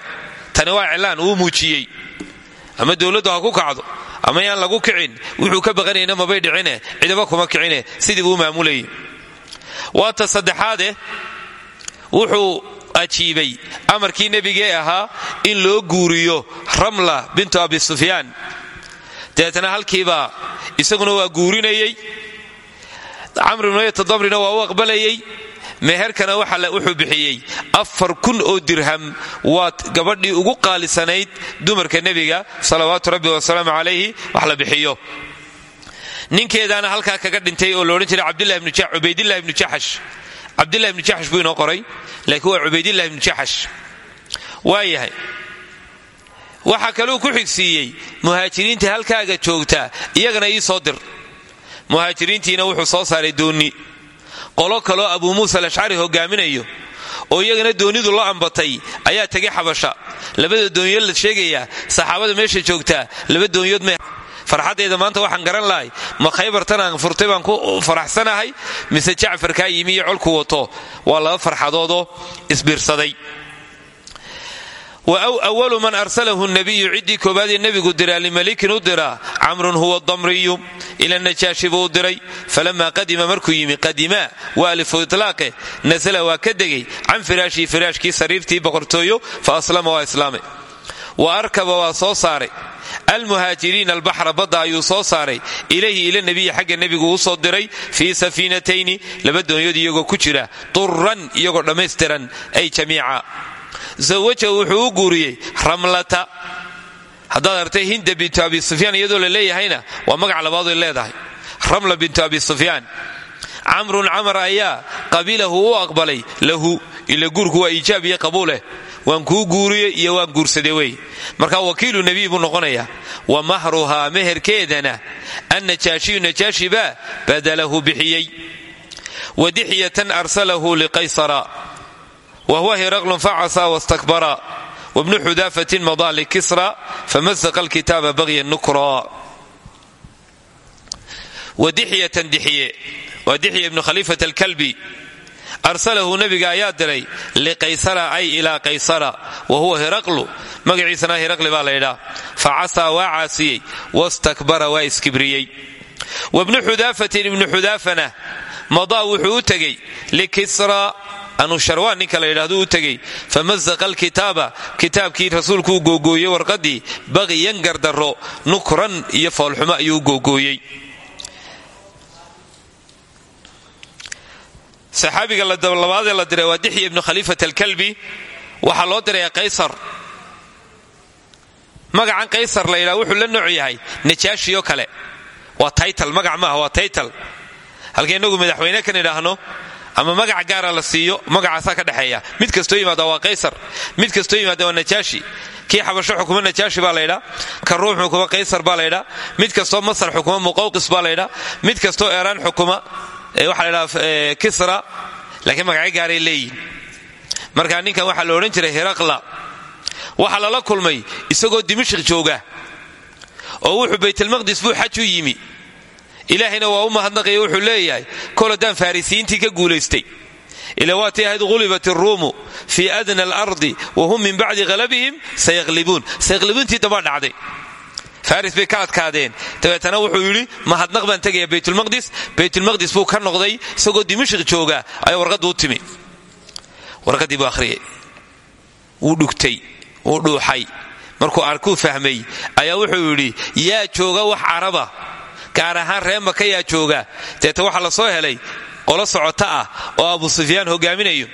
tani waa cilaan wuu muujiyey. Ama dowladdu ha ku kacdo ama yaan lagu kicin wuxuu ka baqanayna mabay dhicine cidaba kuma kicine sidii buu maamulayay waata saddexaade wuxuu ajiibay. Amarkii nebigee ahaa in loo guuriyo ramla bintu abi sufyaan. Dabeetana halkiibaa isaguna waa guurinayey. Camr ibnuyata damrina waa u aqbalayey. Meherkana wuxuu bixiyey afar kun oo dirham. Waa gabadhii ugu qaalisanayd dumarka nebiga salawaatu rabbi wasalaamu calayhi wax la bixiyo. Ninkeedaana halkaa kaga dhintay oo loodhan jiray cubaydilah ibnu jaxash cabdilah ibnu jaxash buu inoo qoray laakiin waa cubaydilah ibnu jaxash waayahay waxaa kaluu ku xigsiiyey muhaajiriinta halkaaga joogtaa iyagana ii soo dir. Muhaajiriintiina wuxuu soo saaray doonni qolo kaloo abuu muusa alashcari hogaaminayo oo iyagana doonidu la ambatay ayaa tegay xabasha. Labada doonyood la sheegayaa saxaabada meesha joogtaa laba doonyood me farxaddayda maanta waxaan garan lahay ma khaybartan aan furtay baan ku faraxsanahay mise jacfarkaa yimi iyo wato waa laba farxadoodoo isbiirsaday. Wawalu man arsalahu nabiyu ciddii koobaadee nebigu diraa limalikin u diraa camrun huwa damriyu ila najaashi buu u diray falamaa qadima markuu yimi qadimaa waa alifu itlaaqe nasala waa ka degay can firaashii firaashkii sariirtii fa aslama waa islaamay wa arkaba waa soo saaray. Almuhaajiriina albaxra badda ayuu soo saaray. Ilayhi ila nebiyi xagga nebigu u soo diray fii safiinatayni laba doonyood iyagoo ku jira turan iyagoo dhammaystiran ay jamiica. Zawajahu wuxuu u guuriyey ramlata. Haddaad artay hinda bintu abi sufyaan iyadoo la leeyahayna waa magac labaadoy leedahay. Ramla bintu abi sufyaan. Camrun camar ayaa qabilahu u aqbalay lahu ila guurku waa iijaab iyo qabuuleh waan kuu guuriyey iyo waan guursade wey. Marka wakiilu nebiy buu noqonayaa wa mahruhaa meherkeedana annajaashiyu najaashi baa badalahu bixiyey. Wadixyatan arsalahu liqaysara. Whuwa hiraqlun facasa wastakbara wabnu xudaafatin madaa likisra famasaqa alkitaaba bagya nukra. Wadixyatan dixiye waa dixya ibnu khaliifat alkalbi arsalahu nabiga ayaa diray liqaysara ay ilaa qaysara wa huwa hiraqlu. Magaciisana hiraqli baa laydhaa facasaa waa caasiyey wastakbara waa iskibriyey. Wabnu xudaafatin ibnu xudaafana madaa wuxuu u tegey likisra anusharwaan ninka la yidhaahdo u tegey famasaqa alkitaaba kitaabkii rasuulku u googooyey warqadii baqiyan gardarro nukran iyo foolxumo ayuu u googooyey saxaabiga labaadee la diray waa dixya ibnu khaliifat alkalbi. Waxaa loo diraya qaysar. Magacan qaysar la yidhaha wuxuu la nooc yahay najaashiyoo kale. Waa taytal magac maaha waa taytal halka inagu madaxweyne kan idhaahno ama magac gaara la siiyo magacaasaa ka dhexeeya mid kastoo yimaada waa qaysar mid kastoo yimaada waa najaashi. Kii xabasho xukuma najaashi baa laydhaa ka ruum xukuma qaysar baa laydhaa mid kastoo masar xukuma muqawqis baa laydhaa mid kastoo eeraan xukuma waxaa laydhaa kisra laakiin magacyo gaaray leeyihiin marka ninkan waxaa la odhan jiray hiraqla waxaa lala kulmay isagoo dimashik jooga oo wuxuu baytalmaqdis buu xaj u yimi. Ilaahayna waa u mahadnaqaya wuxuu leeyahay kol haddaan farisiyiintii ka guulaystay. Ila waatii ahayd ghulibat iruumu fii adna alardi wa hum min bacdi halabihim sayaqlibuun. Sayaqlibuuntii daba dhacday faris bay ka adkaadeen. Dabeetana wuxuu yidhi mahadnaq baan tegaya baytulmaqdis baytulmaqdis buu ka noqday isagoo dimashik jooga. Ayaa warqaddu u timi. Warqaddii buu akhriyay. Wuu dhugtay. Wuu dhuuxay. Markuu arkuu fahmay ayaa wuxuu yidhi yaa jooga wax caraba gaar ahaan ree maka yaa jooga. Deeta waxaa la soo helay qolo socota ah oo abu sufyaan hogaaminayo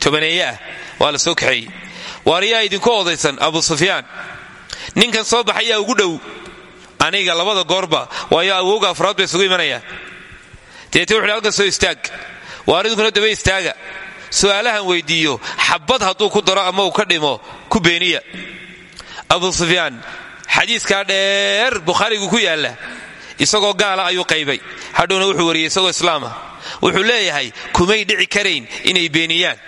tobaneeye ah waa la soo kaxeeyey. Waar yaa idinku odaysan abu sufyaan ninkan soo baxayaa ugu dhow. Aniga labada goorba waayo awowga afraad bay isugu imanayaan. Deeta wuxuhi halkan soo istaag. Waar idinkuna daba istaaga. Su'aalahan weydiiyo. Xabad hadduu ku daro ama uu ka dhimo ku beeniya. Abu sufyaan xadiiskaa dheer bukhaarigu ku yaalla. Isagoo gaala ayuu qaybay. Hadhowna wuxuu wariyey isagoo islaama. Wuxuu leeyahay kumay dhici karayn inay beeniyaan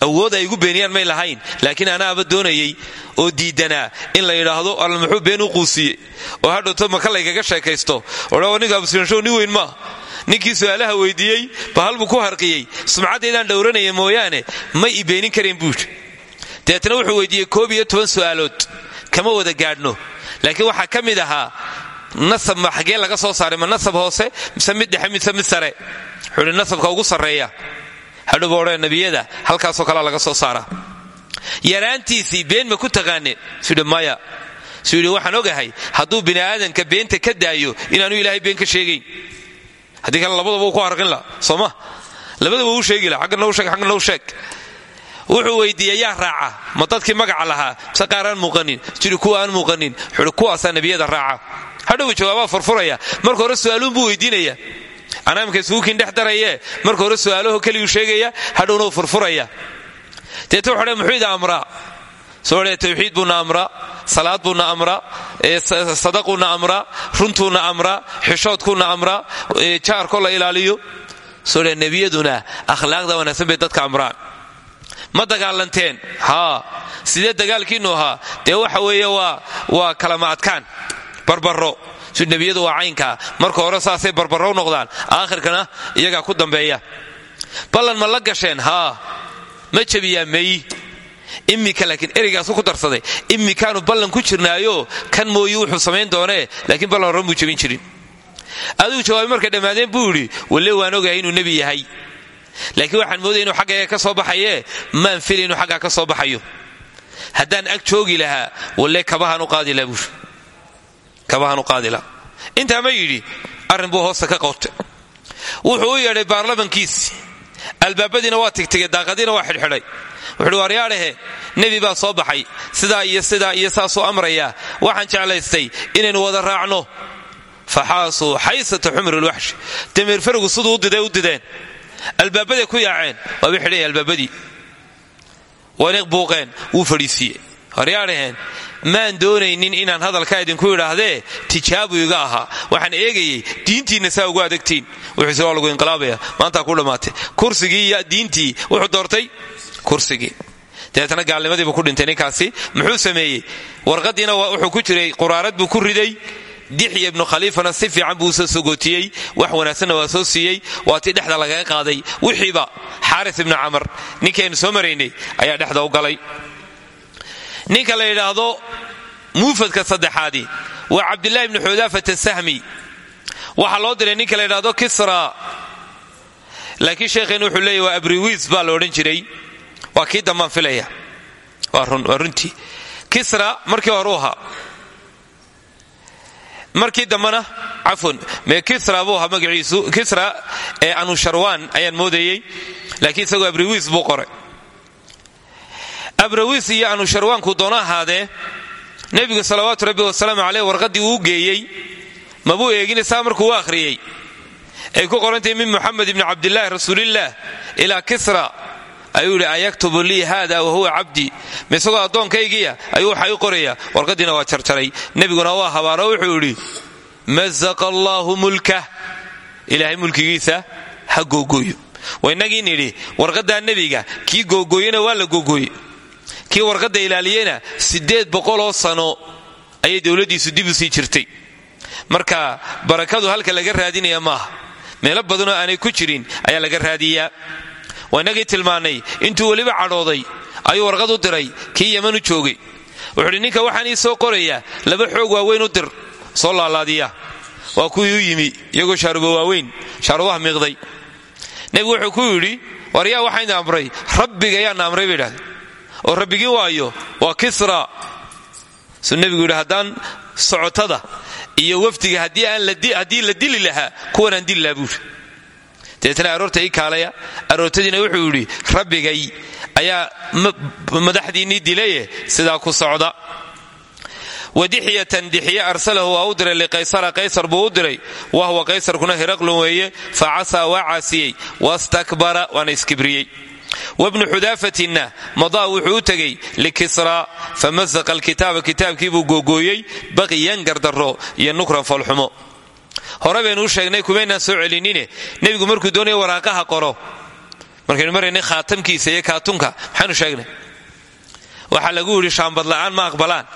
awood ay igu beeniyaan may lahayn laakiin anaaba doonayey oo diidanaa in la yidhaahdo alla muxuu been u quusiye oo hadhowto maka laygaga sheekaysto? Odha ninka abusfiyanshow nin weyn maa ninkii su'aalaha weydiiyey ba halbuu ku harqiyey. Sumcaddaydaan dhowranaya mooyaane may i beenin karayn buudh dabeetna wuxuu weydiiyey koob su'aalood kama wada gaadhno. Laakiin waxaa ka mid ahaa nasab ma xagee laga soo saaray ma nasab hoose mise mid dhexe mise mid sare? Wuxuu nasabka ugu sarreeya hadhowba odhee nebiyada halkaasoo kalea laga soo saaraa yaraantiisii been ma ku taqaaneen sudhi maya. Waxaan ogahay hadduu bini aadanka beenta ka daayo inaanu ilaahay been ka sheegayn. Haddii kale labadaba uu ku harqin la soo ma? Labadaba uu sheegi la xaggana u sheeg xaggana u sheeg. Wuxuu weydiiyey raaca ma dadkii magaca lahaa mise qaar aan muuqanin kuwa aan muuqanin. Wuxuuhi kuwaasaa nebiyada raaca. Hadhowu jawaabaa furfuraya marka hore su'aaluun buu weydiinaya anaamka isugukiin dhex darayee marka hore su'aalaho keliyuu sheegaya hadhowna uu furfuraya. Deeta wuxuu muxuu ida amraa soo dhee tawxiid buuna amraa salaad buuna amraa sadaquuna amraa runtuuna amraa xishoodkuuna amraa jaarkoo la ilaaliyo. Soo dhee nebiyaduna akhlaaqda wanaagsan bay dadka amraan. Ma dagaalanteen? Haa sidee dagaalkiinnu ahaa? Dee waxa weeye waa kalama adkaan barbaro su nebiyadu waa caynkaa marka hore saasay barbaro noqdaan. Aakhirkana iyagaa ku dambeeya. Ballan ma la gasheen? Haa ma jabiyaa meey. Immika laakiin ereygaasuu ku darsaday. Immikaanu ballan ku jirnaayo? Kan mooyi wuxuu samayn doonee? Laakiin ballan horan buu jirin. Aduu jawaabay markay dhammaadeen buu yidhi walle waan ogahay inuu nebi yahay. Laakiin waxaan moodaya inuu xaggayga ka soo baxaye maan fili inuu xaggaa ka soo baxayo. Haddaan ag joogi lahaa walle kabahaan u qaadi laha buuri kabahaan u qaadi laha intaa ma yidhi arrin buu hoosta ka qowtay wuxuu u yeedhay baarlamankiisi. Albaabadiina waa tigtigay daaqadiina waa xidhxidhay. Wuxuuhi waaryaadhahe nebi baa soo baxay. Sidaa iyo sidaa iyo saasuu amrayaa waxaan jeclaystay inaynu wada raacno. Faxaasuu xaysata xumrilwaxshi dameer farigu siduu u diday u dideen. Albaabaday ku yaaceen. Waaba xidhanya albaabadii. Waniq buuqeen. Wuu fadhiisiiyey horyaadhaheen maan doonaynin inaan hadalkaa idinku idhaahdee tijaabu iga ahaa. Waxaan eegayey diintiinna saa ugu adagtiin. Wuxuuse waa lagu inqilaabaya maantaa ku dhammaatay kursigii iyo diintii? Wuxuu doortay kursigii. Dabeetna gaalnimadiibu ku dhintay ninkaasi. Muxuu sameeyey? Warqadiina wuxuu ku jiray quraarad buu ku riday. Dixya ibnu khaliifana si fiican buu u soo wax wanaagsanna waa soo siiyey. Waa tii dhexda qaaday. Wixiiba xaaris ibnu camar ninkaynu soo maraynay ayaa dhexda u galay ninka la yidhaahdo muufadka saddexaadi waa cabdillahi ibnu xudaafat sahmi waxaa loo diray ninka la yidhaahdo kisra. Laakiin sheekheen wuxuu leeyahy waa abriwiis baa la jiray. Waa kii dambaan filaya. Waa runtii kisra markii hore u ahaa. Markii dambena cafwan mee kisra buu ahaa magaciisu kisra ee anusharwan ayaan moodayey. Laakiin isagoo abriwiis buu qoray abrawiis iyo anusharwaanku doono ahaadee nebigu salawaatu rabbi wasalaamu caleyh warqaddii uu geeyey mabuu eegin saa markuu u akhriyey. Ay ku qorantahay min muxamed ibni cabdillaahi rasuulillaah ilaa kisra. Ayuu yidhi ayaktubu lii haada wa huwa cabdii misagoo addoonkaygiya ayuu waxa i qoraya warqaddiina waa jarjaray nebiguna waa habaaro wuxuu yidhi mazaqa allaahu mulkah ilaahay mulkigiisa ha googooyo. Wainagii nidhi warqaddaa nebiga kii googooyena waa la googooye kii warqadda ilaaliyena siddeed boqoloo sano ayay dowladdiisu dib u sii jirtay. Marka barakadu halka laga raadinaya maaha. Meelo badanoo aanay ku jirin ayaa laga raadiyaa. Waa inagii tilmaannay intuu weliba cadhooday ayuu warqad u diray kii yeman u joogay. Wuxuuhi ninka waxaan ii soo qorayaa laba xoog waaweyn u dir soo laalaadiya waa kuwii u yimi iyagoo shaaruba waaweyn shaarubaha miiqday. Nebigu wuxuu ku yidhi war yaa waxayna amray? Rabbiga yaana amray bay oo rabbigii waayo waa kisra. Suu nebigu yidhi haddaan socotada iyo wafdiga haddii la dili lahaa kuwanaan dili lahaa buuri dabeetna aroorta ii kaalaya aroortadiina wuxuu yidhi rabbigay ayaa madaxdiinnii dilaye sidaa ku socda. Wadixyatan dixiye arsalahu waa u diray liqaysara qaysar buu u diray. Wa huwa qaysarkuna hiraqlun weeye fa casaa waa caasiyey. Wastakbara waana iskibriyey wabnu xudaafatinna madaa wuxuu u tegey likisraa famasaqa alkitaaba kitaabkiibuu googooyey baqiyan gardarro iyo nukran foolxumo hore baynu u sheegnay kumaynaan soo celinine nebigu markuu doonaya waraaqaha qoro markaynu maraynay khaatamkiisa iyo kaatunka maxaynu sheegnay waxaa lagu yidhi shaambadla'aan ma aqbalaan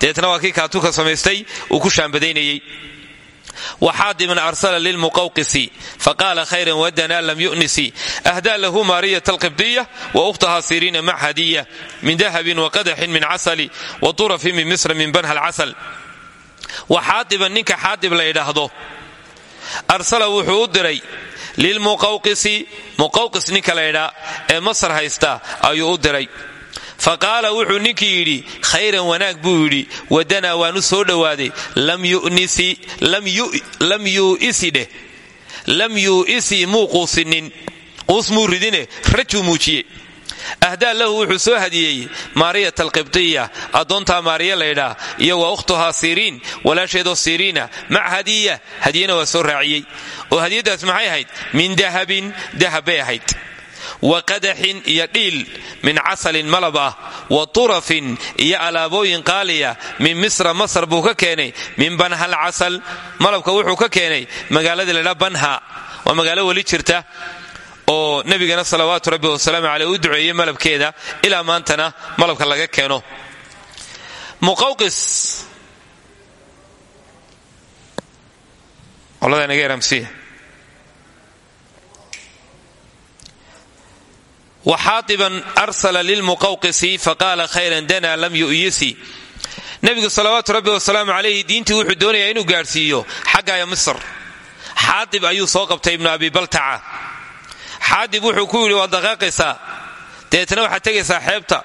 dabeetna waa kii kaatunka samaystay uu ku shaambadaynayey waxaadiman arsala lilmuqawqisi faqaala khayran wadanaa lam yu'nisi ahdaa lahu maariyat alqibdiya wa ukhtaha siriina mac hadiya min dahabin waqadaxin min casali wa turafin min misra min banha alcasal waxaadiban ninka xaadib la yidhaahdo arsala wuxuu u diray lilmuqawqisi muqawqis ninka la ydhaa ee masar haysta ayuu u diray fa qaala wuxuu ninkii yidhi khayran wanaag buu yidhi wadanaa waanu soo dhowaaday lam yu'isi muu quusinin quus muu ridine rajuu muujiyey. Ahdaa lahu wuxuu soo hadiyeeyey maariyat alqibdiya addoontaa maariya laydhaa iyo wa ukhtuhaa siriin walaasheedoo siriina mac hadiya hadiyana waa soo raaciyey. Oo hadiyadaas maxay ahayd? Min dahabin dahab bay ahayd wa qadaxin iyo dhiil min casalin malab ah wa turafin iyo alaabooyin qaaliya min misra masar buu ka keenay min banha alcasal malabka wuxuu ka keenay magaalada laydhaa banha waa magaalo weli jirta oo nebigana salawaatu rabbi wasalaamu caleyh u duceeyey malabkeeda ilaa maantana malabka laga keeno. Muqawqis waxaaiban arsala lilmuqawqisi faqaala khayran dana lam yu'yisi. Nebigu salawaatu rabbi wasalaamu calayhi diintii wuxuu doonayaa inuu gaadhsiiyo xaggaya misr. Xaadib ayuu soo qabtay ibnu abi baltaca. Xaadib wuxuu ku yidhi waad daqaaqaysaa dabeetna waxaad tegaysaa xeebta.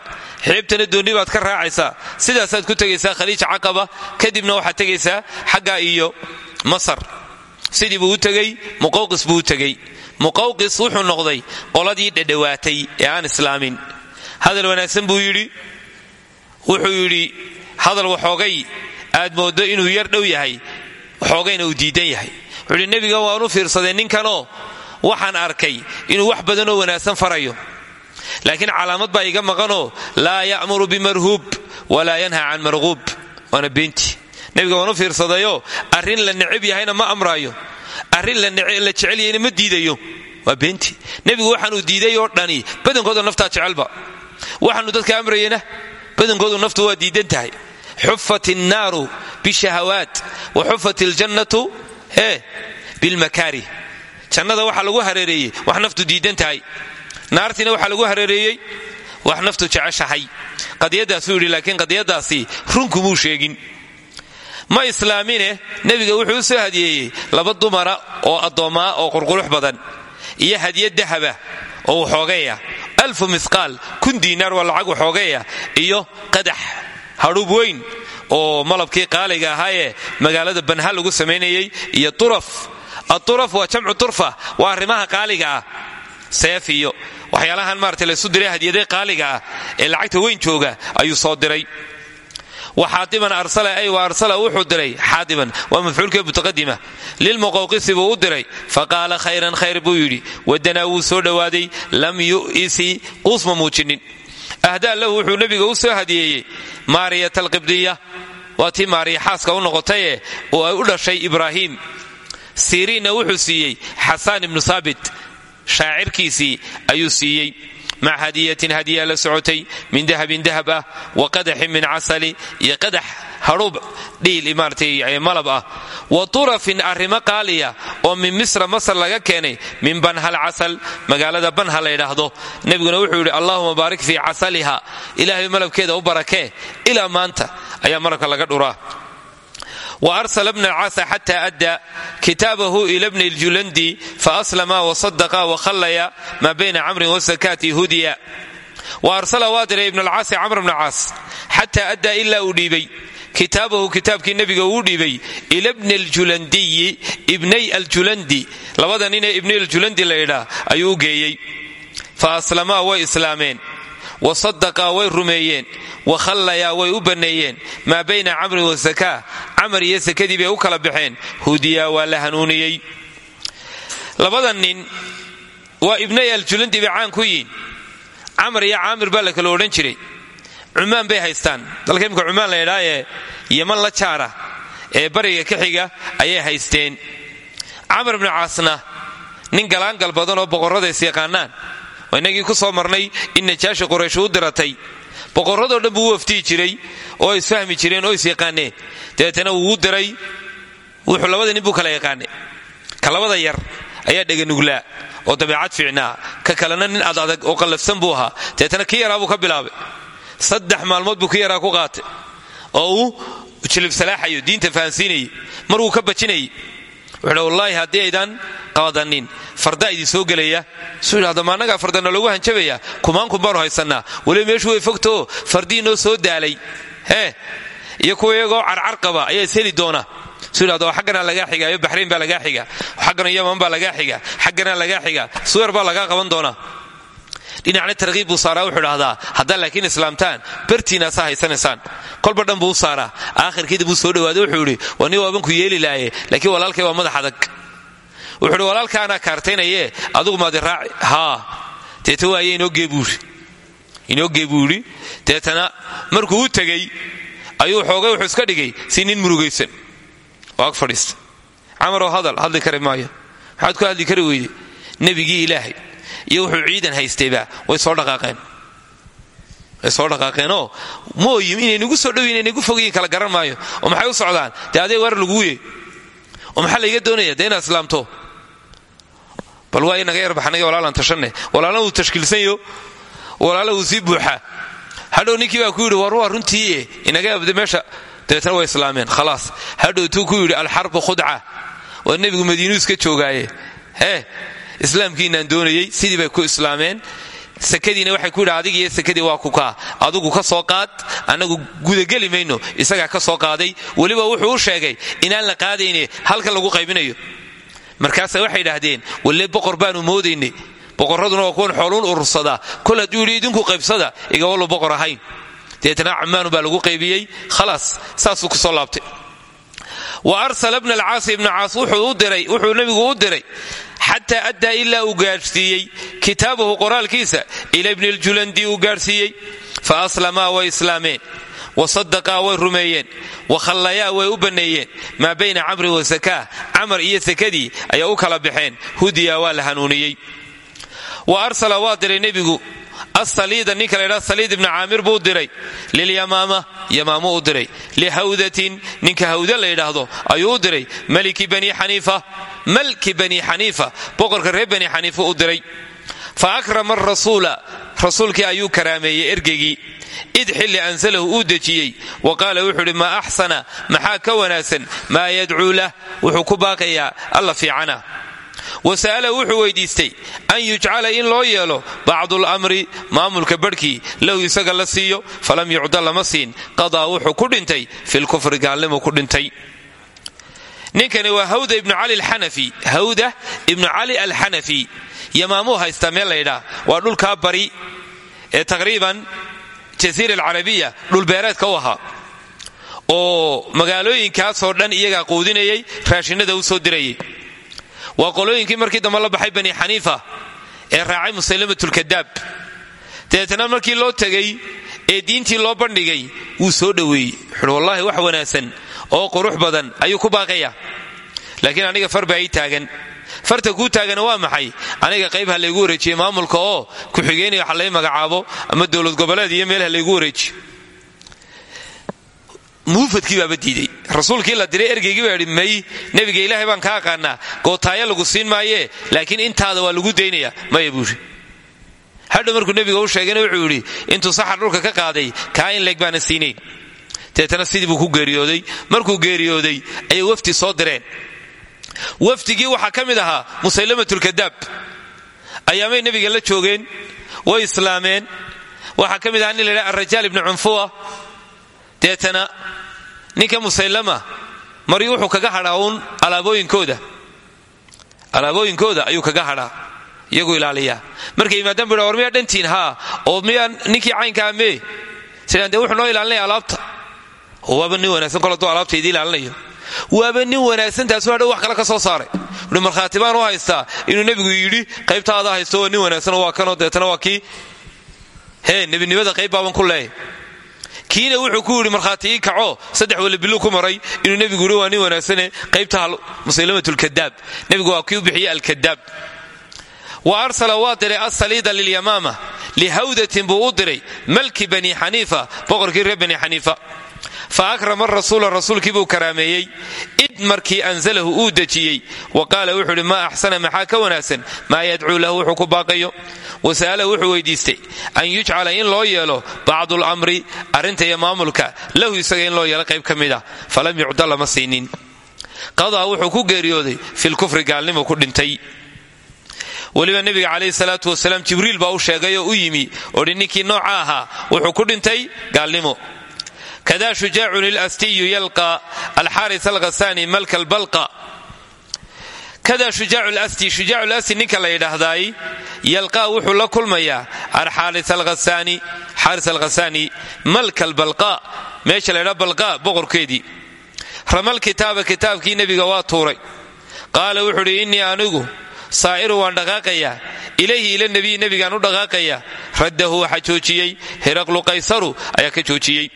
Xeebtana doonni baad ka raacaysaa. Sidaasaad ku tegaysaa khaliij caqaba. Kadibna waxaad tegaysaa xagga iyo masar. Sidii buu u tegey muqawqis buu u tegey muqawqis wuxuu noqday qoladii dhadhowaatay ee aan islaamin. Hadal wanaagsan buu yidhi. Wuxuu yidhi hadal waxoogay aad mooddo inuu yar dhow yahay waxoogayna uu diidan yahay. Wuxuu yidhi nebiga waanu fiirsaday ninkanoo waxaan arkay inuu wax badanoo wanaagsan farayo. Laakiin calaamad baa iga maqanoo laa ya'muru bimarhuub walaa yanha can marquub waana beentii nebiga waanu fiirsadayoo arrin la necab yahayna ma amraayo arrin la jecel yahayna ma diidayo? Waa beentii nebigu waxaanuu diiday oo dhani. Badankooda naftaa jecelba. Waxaanu dadka amrayena badankoodu naftu waa diidan tahay. Xufat innaaru bishahawaat wa xufat iljannatu ee bilmakaarih jannada waxaa lagu hareereeyey wax naftu diidan tahay. Naartiina waxaa lagu hareereeyey wax naftu jeceshahay. Qadiyadaasuu yidhi laakiin qadiyadaasi runkumuu sheegin ma islaamine nebiga wuxuu u soo hadiyeeyey laba dumara oo addoommaa oo qurqurux badan iyo hadiyad dahaba oo waxoogeeya alfu misqaal kun diinaar waa lacag waxoogeeya iyo qadax hadhuub weyn oo malabkii qaaliga ahaayee magaalada banha lagu samaynayey iyo turaf. Aturaf waa jamcu turfa waa arrimaha qaaliga ah. Seef iyo waxyaalahan maarata laysu diray hadiyadee qaaliga ah ee lacagta weyn jooga ayuu soo diray waxaadiban arsala ay wa arsala wuxuu diray xaadiban waa mafcuulkee mutaqadima lilmuqawqisi buu u diray faqaala khayran khayr buu yidhi wadanaa wuu soo dhowaaday lam yu'isi quusma muujinin. Ahdaa lahu wuxuu nebiga u soo hadiyeeyey maariyat alqibdiya. Waa tii maariya xaaska u noqotaye oo ay u dhashay ibraahiim siriinna wuxuu siiyey xasaan ibnu saabit shaacirkiisii ayuu siiyey mac hadiyatin hadiya la socotay min dahabin dahab ah wa qadaxin min casali iyo qadax hadhuub dhiil maaratay malab ah wa turafin arrimo qaaliya oo min misra masar laga keenay min banhal casal magaalada banha la ydhaahdo nebiguna wuxuu yidhi allahuma baarik fii casaliha ilaahay malabkeeda u barakee ilaa maanta ayaa malabka laga dhuraa wa arsala bna caasa xata adda kitaabahu ila bni ljulandi faaslama wasadaqa wakhallaya maa bayna camrin wasakaati hudiya wa arsala waa diray ibnalcaasi camr bna caas xataa addaa ilaa uu dhiibay kitaabahu kitaabkii nebiga uu dhiibay ila bni aljulandiyi ibnay aljulandi labada ninee ibnay aljulandi la way islaameen wa sadaqaa way rumeeyeen. Wa khallayaa way u banneeyeen maa bayna camrin wa sakaa camar iyo sakadii bay u kala baxeen. Hudiyaa waa la hanuuniyey. Labada nin waa ibnay aljulandi bay caan ku yihiin camar iyo caamir baa la odhan jiray. Cumaan bay haystaan. Dalka imika cumaan la ydhaa ee yaman la jaara ee bariga ka xiga ayay haysteen. Camar bnu caasna nin galaangal badan oo boqorradays yaqaanaan oo innagii ku soo marnay in najaashi quraysh u diratay. Boqorradoo dhan buu u waftihi jiray oo isfahmi jireen oo isyaqaaneen dabeetana wuu diray. Wuxuu labada nin buu kala yaqaanay. Ka labada yar ayaa dheganuglaa oo dabeecad fiicnaa. Ka kalena nin adadag oo qallafsan buu ahaa. Dabeetana kii yaraa buu ka bilaabay. Saddex maalmood buu kii yaraa ku qaatay. Oo uu jilibsalaaxayo diinta fahansiinayay. Mar wuu ka bajinayay wuxuu wallaahi haddii aydan qabadanin fardaa idin soo gelaya. Suu yidhahdo ma annagaa fardana loogu hanjabaya kumaankun baanu haysannaa? Weliba meeshu way fogtoo fardii noo soo daalay. Hee iyo kuwa iyagoo carcar qaba ayaa is heli doona. Suu yidhahdo xaggana lagaa xiga iyo baxrayn baa lagaa xiga xaggana yaman baa lagaa xiga xaggana lagaa xiga suwer baa lagaa qaban doonaa dhinacna tarkiib buu saaraa wuxuu dhahdaa haddaa laakiin islaamtaan bartiinaasaa haysanaysaan. Kolba dhan buu u saaraa. Aakhirkiida buu soo dhawaada wuxuu yidhi waa nin waabanku yeeli laaye laakiin walaalkay waa madax adag. Wuxuu idhi walaalka anaa kaartaynaye adugu maadi raaci haa deeta waaye inoo gee buuri inoo gee buu yidhi deetana markuu u tegey ayuu xoogay wuxuu iska dhigay si nin murugaysan. Oo ag fadhiista camaroo hadal hadli kari maayo. Maxaad ku hadli kari weyde nebigii ilaahay iyo wuxuu ciidan haystayba way soo dhaqaaqeen. Way soo dhaqaaqeenoo mooyim inay nagu soo dhowiin inay nagu fogyiin kala garan maayo. Oo maxay u socdaan? Dee adee war laguye oo maxaa layga doonaya? Dee islaamto? Bal waa inaga yarbaxanaga walaalaan tashanne. Walaalna wuu tashkiilsanyo walaala wuu sii buuxaa hadhow ninkii baa ku yidhi war waa runtii inaga abda meesha. Dabeetna way islaameen khalaas. Hadhowtuu ku yidhi alxarbu khudca. Waa nebigu madiinuu iska joogaaye. Hee islaamkiinaan doonayey sidii bay ku islaameen. Sakadiina waxay ku yidhi adigiiyo sakadii waa kukaa adugu ka soo qaad annagu gudageli mayno. Isagaa ka soo qaaday. Weliba wuxuu u sheegay inaan la qaadayne halka lagu qaybinayo. Markaasa waxay idhaahdeen walle boqor baanu moodaynay. Boqorraduna waa kuwan xooluun urursadaa kol hadduu yidhi idinku qaybsada iga wallo boqor ahayn. Deetna cammaanu baa lagu qaybiyey. Khalaas saasuu ku soo laabtay wa arsala bna alcaas ibna caas wuxuu nebigu u diray xataa addaa ilaa uu gaadhsiiyey kitaabahu qoraalkiisa ila ibni ljulandi uu gaadhsiiyey. Fa aslamaa way islaameen. Wa sadaqaa way rumeeyeen. Wa khallayaa way u banneeyeen maa bayna camri wa sakaa camar iyo sakadii ayaa u kala baxeen. Hudiya waa la hanuuniyey. Wa arsala waa diray nebigu asaliida ninka la ydhaha saliid ibni caamir buu diray. Lilyamaama yamaamuu u diray. Lihawdatin ninka hawda la yidhaahdo ayuu u diray. Maliki bani xaniifa malki bani xaniifa boqorka reer bani xaniifa u diray. Fa akrama arasuula rasuulkii ayuu karaameeyey ergeygii id xilli ansalahu uu dejiyey. Wa qaala wuxuu idhi maa axsana maxaa ka wanaagsan? Maa yadcuu lah? Wuxuu ku baaqayaa alla fiicana wasa'ala wuxuu weydiistay an yujcala in loo yeelo bacdulamri maamulka barhkii lahu isaga la siiyo falam yucda lama siin. Qadaa wuxuu ku dhintay filkufri gaalnimu ku dhintay. Ninkani waa hawda ibnu cali alxanafi hawda ibnu cali alxanafi. Yamaamuu haystaa meel laydhaa waa dhulkaa bari. Ee taqriiban jasiira alcarabiya dhulbeereedka u ahaa oo magaalooyinkaasoo dhan iyagaa quudinayay raashinada u soo dirayay waa qolooyinkii markii dambe la baxay bani xaniifa ee raacay musalimatulkadaab dabeetna markii loo tegay ee diintii loo bandhigay wuu soo dhoweeyey. Wuxuui wallaahi wax wanaagsan oo qurux badan ayuu ku baaqaya. Laakiin aniga far baa taagan. Farta kuu taagana waa maxay? Aniga qayb ha laygu wareejiye maamulka oo ku-xigeenaya waxa lay magacaabo ama dowlad goboleed iyo meel ha laygu wareejiyo muufadkii baaba diiday rasuulkii la diray ergeygii baa idhi may nebiga ilaahay baan ka aqaanaa. Gootaayo lagu siin maayee laakiin intaada waa lagu daynaya. Maya buuri hadhow markuu nebiga u sheegayna wuxuu yidhi intuu saxar dhulka ka qaaday kaa in leeg baana siinayn deetana sidii buu ku geeriyooday. Markuu geeriyooday ayay wafdi soo direen. Wafdigii waxaa ka mid ahaa musaylamatulkadaab ayaamay nebiga la joogeen way islaameen. Waxaa ka mid ahaa nin la ydhaha alrajaal ibni cunfuwa deetana ninka musaylama mari wuxuu kaga hadhaa uun alaabooyinkooda. Ayuu kaga hadhaa iyagu ilaaliyaa. Markay yimaadaan bu war miyaa dhantiin haa? Oo miyaa ninkii caynkaa mee? Sidaan dee wuxuu noo ilaalinaya alaabta. Waaba nin wanaagsan kol hadduu alaabta idii ilaalinayo. Waaba nin wanaagsan taasu hadhow wax kale ka soo saaray. Wuhi markhaati baan u inuu nebigu yidhi qaybtaada haysto waa wanaagsan waa kanoo deetana waa kii. Hee nebinimada qayb baaban ku leeyahy kiina wuxuu ku yidhi markhaati ii kaco. Saddex welibilu ku maray inuu nebigu yidhi waa nin wanaagsane. Qaybta musaylamatulkadaab nebigu waa kii u bixiyey alkadaab. Wa arsala waa diray asaliida lilyamaama lihawdatin buu u diray malki bani xaniifa boqorkii reer bani xaniifa fa akrama rasuula rasuulkii buu karaameeyey. Id markii anzalahu uu dejiyey. Wa qaala wuxuu idhi maa axsana maxaa ka wanaagsan? Maa yadcuu lahu wuxuu ku baaqayo. Wasa'ala wuxuu weydiistay an yujcala in loo yeelo bacdulamri arrinta iyo maamulka lahu isaga in loo yeelo qayb ka mid ah. Falam yucda lama siinin. Qadaa ku geeriyooday filkufri gaalnimu ku dhintay. Weliba nebiga calayhi salaatu wasalaam jibriil baa u sheegay oo u yimi odhi ninkii nooca ahaa wuxuu ku dhintay gaalnimo kada shujaacun ilastiyu yalqa alxaaris alghasani malka albalqa kada shujaacu lasti shujaacu lasti ninka la yidhaahdaay yalqaa wuxuu la kulmayaa xaaris alghasani malka albalqa meesha la ydhaa balqa boqorkeedii ramal kitaaba kitaabkii nebiga waa tuuray. Qaala wuxuu idhi innii anigu saa'iru waan dhaqaaqayaa ilayhi ila nebiyi nebigaan u dhaqaaqaya raddahu waxaa joojiyey hiraqlu qaysaru ayaa ka joojiyey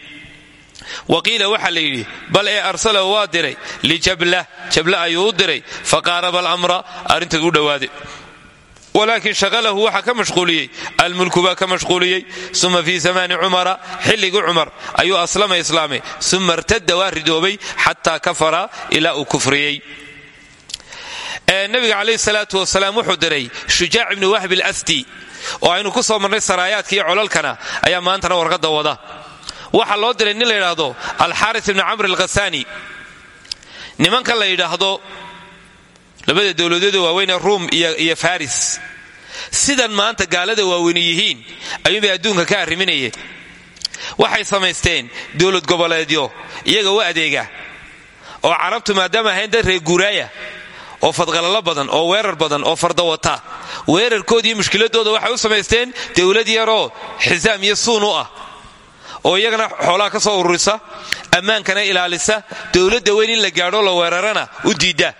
wa qiila waxaa la yidhi bal ee arsalahu waa diray lijabla jabla ayuu u diray faqaaraba alamra arrintaas u dhowaaday walaakin shaqalahu waxaa ka mashquuliyey almulku baa ka mashquuliyey uma fii zamaani cumara xilligii cumar ayuu aslama islaamay uma irtada waa ridoobay xataa kafara ilaa uu kufriyey. Nabiga calayhi salaatu wasalaam wuxuu diray shujaac ibnu wahb alasdi oo aynu ku soo marnay colalkana ayaa maantana warqadda waxaa loo diray nin la yidhaahdo alxaaris ibnu camr alkhasaani nimanka la yidhaahdo labada dowladoeda waaweynee ruum iyo faris. Sidan maanta gaalada waaweyni yihiin ayuunbay adduunka ka arriminayeen. Waxay samaysteen dowlad goboleedyo iyaga u adeega. Oo carabtu maadaama ahayn dad reer guuraaya oo fadqalalo badan oo weerar badan oo fardawata weerarkoodiiyo mushkiladooda waxay u samaysteen dowlad yaroo xisaam iyo suun u ah oo iyagana xoolaha ka soo ururisa ammaankana ilaalisa dowladda weyn in la gaadho la weerarana u diidda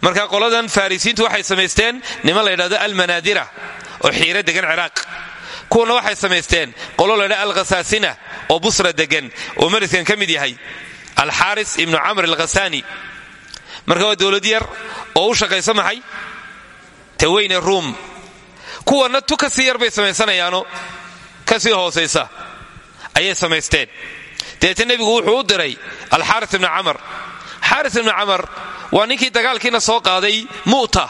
marka qoladan farisiintu waxay samaysteen niman la ydhahdo almanaadira oo xiiro degan ciraaq. Kuwana waxay samaysteen qolo la ydhahdo alkhasaasina oo busra degan oo mariskan ka mid yahay alxaaris ibnu camr alkhasaani marka waa dowlad yar oo u shaqaysa maxay? Taweyne ruum. Kuwana tu ka sii yar bay samaysanayaano ka sii hoosaysa ayay samaysteen dabeete nebigu wuxuu u diray alxaaris ibnu camar. Xaaris ibnu camar waa ninkii dagaalkiina soo qaaday mu'ta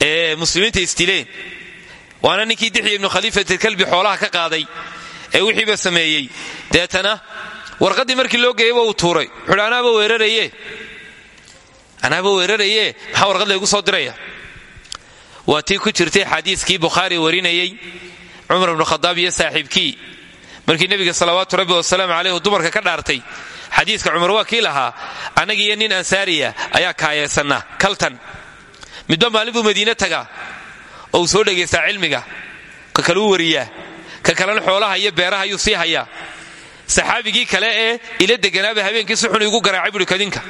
ee muslimiinta istileen waana ninkii dixya ibnu khaliifatilkalbi xoolaha ka qaaday ee wixiiba sameeyey. Deetana warqaddii markii loo geeyeyba uu tuuray. Wuxuuhi anaaba weeraraye anaaba weeraraye maxaa warqad laygu soo diraya? Waa tii ku jirtay xadiiskii bukhaari warinayey cumar ibnu khadaab iyo saaxiibkii markii nebiga salawaatu rabbi wasalaamu caleyh dumarka ka dhaartay xadiiska cumar waa kii lahaa annaga iyo nin ansaariya ayaa kaayeesanna kaltan. Midba maalin buu madiine tagaa oo uu soo dhegaystaa cilmiga. Ka kale u wariyaa ka kalena xoolaha iyo beeraha ayuu sii hayaa. Saxaabigii kale ee ila deganaaba habeenkii si xun igu garaacay buhi kadinka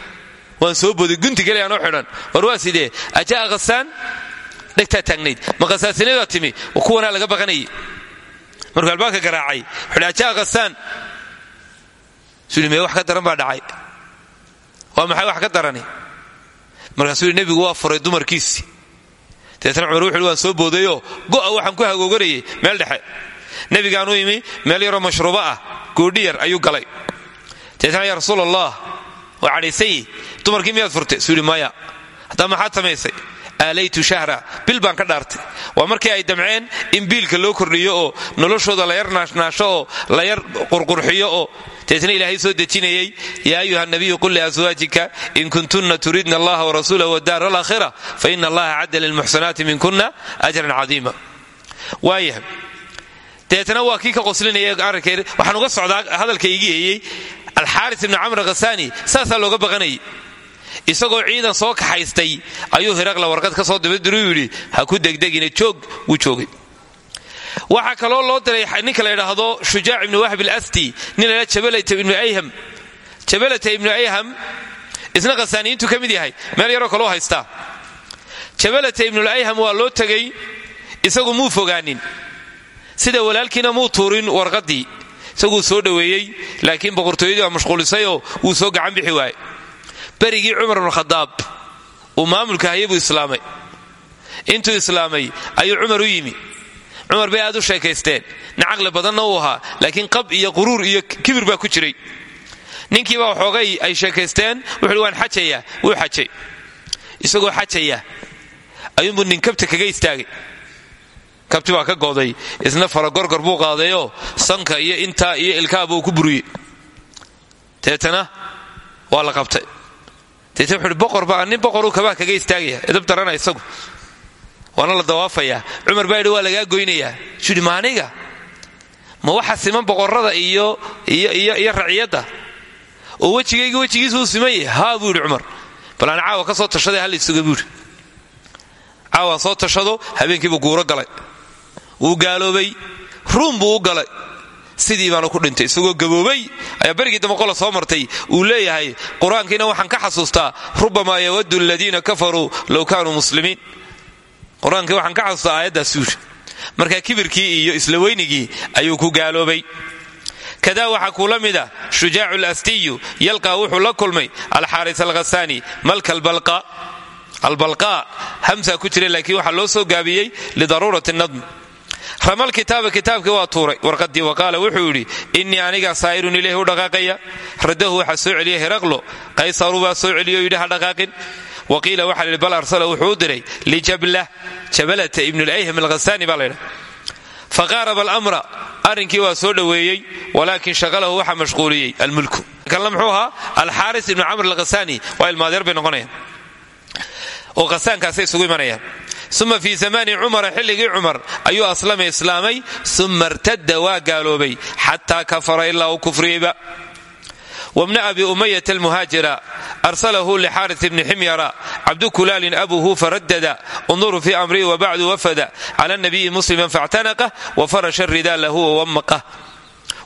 waan soo boday guntigale aanoo xidhan. War waa sidee? Ajaa khasaan dhegtaa taagnayd. Ma khasaasinadaa timi? Kuwanaa laga baqanayay markuu albaabka garaacay wuxuuhi ajaa khasaan sulimee wax ka daran baa dhacay. Waa maxay wax ka darani? Markaasuu yidhi nebigu waa furay dumarkiisii. Dabeetna cumar wuxuuhi waan soo boodayoo go'a waxaan ku hagooganayay meel dhexe. Nebigaan u yimi meel yaroo mashruubo ah goodhi yar ayuu galay. Dabeetna yaa rasuul allah waa cadhaysanyi dumarkii miyaad furtay? Suu yidhi maya haddaa maxaad samaysay aalaytu shahra. Bil baan ka dhaartay. Waa markii ay damceen in biilka loo kordhiyo oo noloshooda la yar naashnaasho oo la yar qurqurxiyo oo deetna ilaahay soo dejinayey yaa ayuha nabiyu qul liaswaajika in kuntunna turidna allaha warasuulah wadaara alaakhira fa ina allaha cadda lilmuxsanaati minkuna ajran cadiima. Waayahay deetna waa kii ka qoslinaya arrinkeed. Waxaan uga socdaa hadalka igi heeyey alxaaris ibnu camr khasaani saasaa looga baqanayay isagoo ciidan soo kaxaystay ayuu hiraqla warqad ka soo dabadiru yidhi ha ku degdegina joog wuu joogay. Waxaa kaloo loo diray ninka la ydhaahdo shujaac ibnu wahb alasti nin la jabalata ibnu ayham. Isna khasaaniyiintu ka mid yahay meel yaroo kaloo haystaa. Jabalata ibnul ayham waa loo tegey isagu muu fogaanin. Sida walaalkiina muu tuurin warqaddii isaguu soo dhoweeyey laakiin boqortooyadii waa mashquulisayoo wuu soo gacan bixi waaye berigii cumar bnu khadaab uu maamulka hayay buu islaamay. Intuu islaamay ayuu cumar u yimi. Cumar bay aad u sheekaysteen. Nin caqli badanna uu ahaa laakiin qab iyo quruur iyo kibir baa ku jiray. Ninkiiba waxoogay ay sheekaysteen wuxuuhi waan xajayaa wuu xajay. Isagoo xajaya ayuunbuu nin kabta kaga istaagay. Kabti baa ka goday isna faragorgor buu qaadayoo sanka iyo intaa iyo ilkaaba uu ku buriyey deetana waa la qabtay nin boqoruu kabaa kaga istaagaya. Edab darana isagu. Waana la dawaafayaa cumar baa yidhi waa lagaa goynayaa. Suuhi ma aniga ma waxa siman boqorrada iyo raciyadda oo wejigayga wejigiisa uu siman yahay? Haa buu yidhi cumar. Bal caawa ka soo tashaday hal isuga buuhi caawaan soo tashado habeenkiibuu guuro galay. Wuu gaaloobay ruum buu u galay sidii baanu ku dhintay. Isagoo gaboobay ayaa berigii dambe qola soo martay. Uu leeyahay qur'aankiina waxaan ka xasuustaa rubamaa yawaddu aladiina kafaruu low kaanuu muslimiin. Qur'aankii waxaan ka xasuustaa aayaddaas yuuri marka kibirkii iyo isla weynigii ayuu ku gaaloobay. Kadaa waxaa kuula mida shujaacu lastiyu yalqaa wuxuu la kulmay alxaaris alkhasaani malka albalqa. Hamsa ku jira laakiin waxaa loo soo gaabiyey lidaruurati nadm ramal kitaaba kitaabkii waa tuuray. Warqadii wa qaala wuxuu yidhi innii aniga saa'irun ilaahi u dhaqaaqaya. Raddahu waxaa soo celiya hiraqlo qaysaru baa soo celiyo yidhi ha dhaqaaqin. Wa qiila waxaa bal arsala wuxuu u diray lijabla jabalata ibnu layham alghasani baa la ydha faqaaraba alamra arrinkii waa soo dhoweeyey walaakin shaqalahu waxaa mashquuliyey almulku. Kanla muxuu ahaa alxaaris ibnu camr alghasani waa ilmaadeer bay noqonayaan oo hasaankaasay isugu imanayaan. Uma fii zamani cumara xilligii cumar ayuu aslama islaamay uma irtada waa gaaloobay xataa kafara ilaa uu kufriyeyba wbna abi umayat almuhaajira arsalahu lxaaris bni ximyara cabdu kulaalin abuhu faradada unduruu fii amrihi wabacdu wafada cala nabiyi muslima faاctanaqah wafarasha rida lahu wawamaqah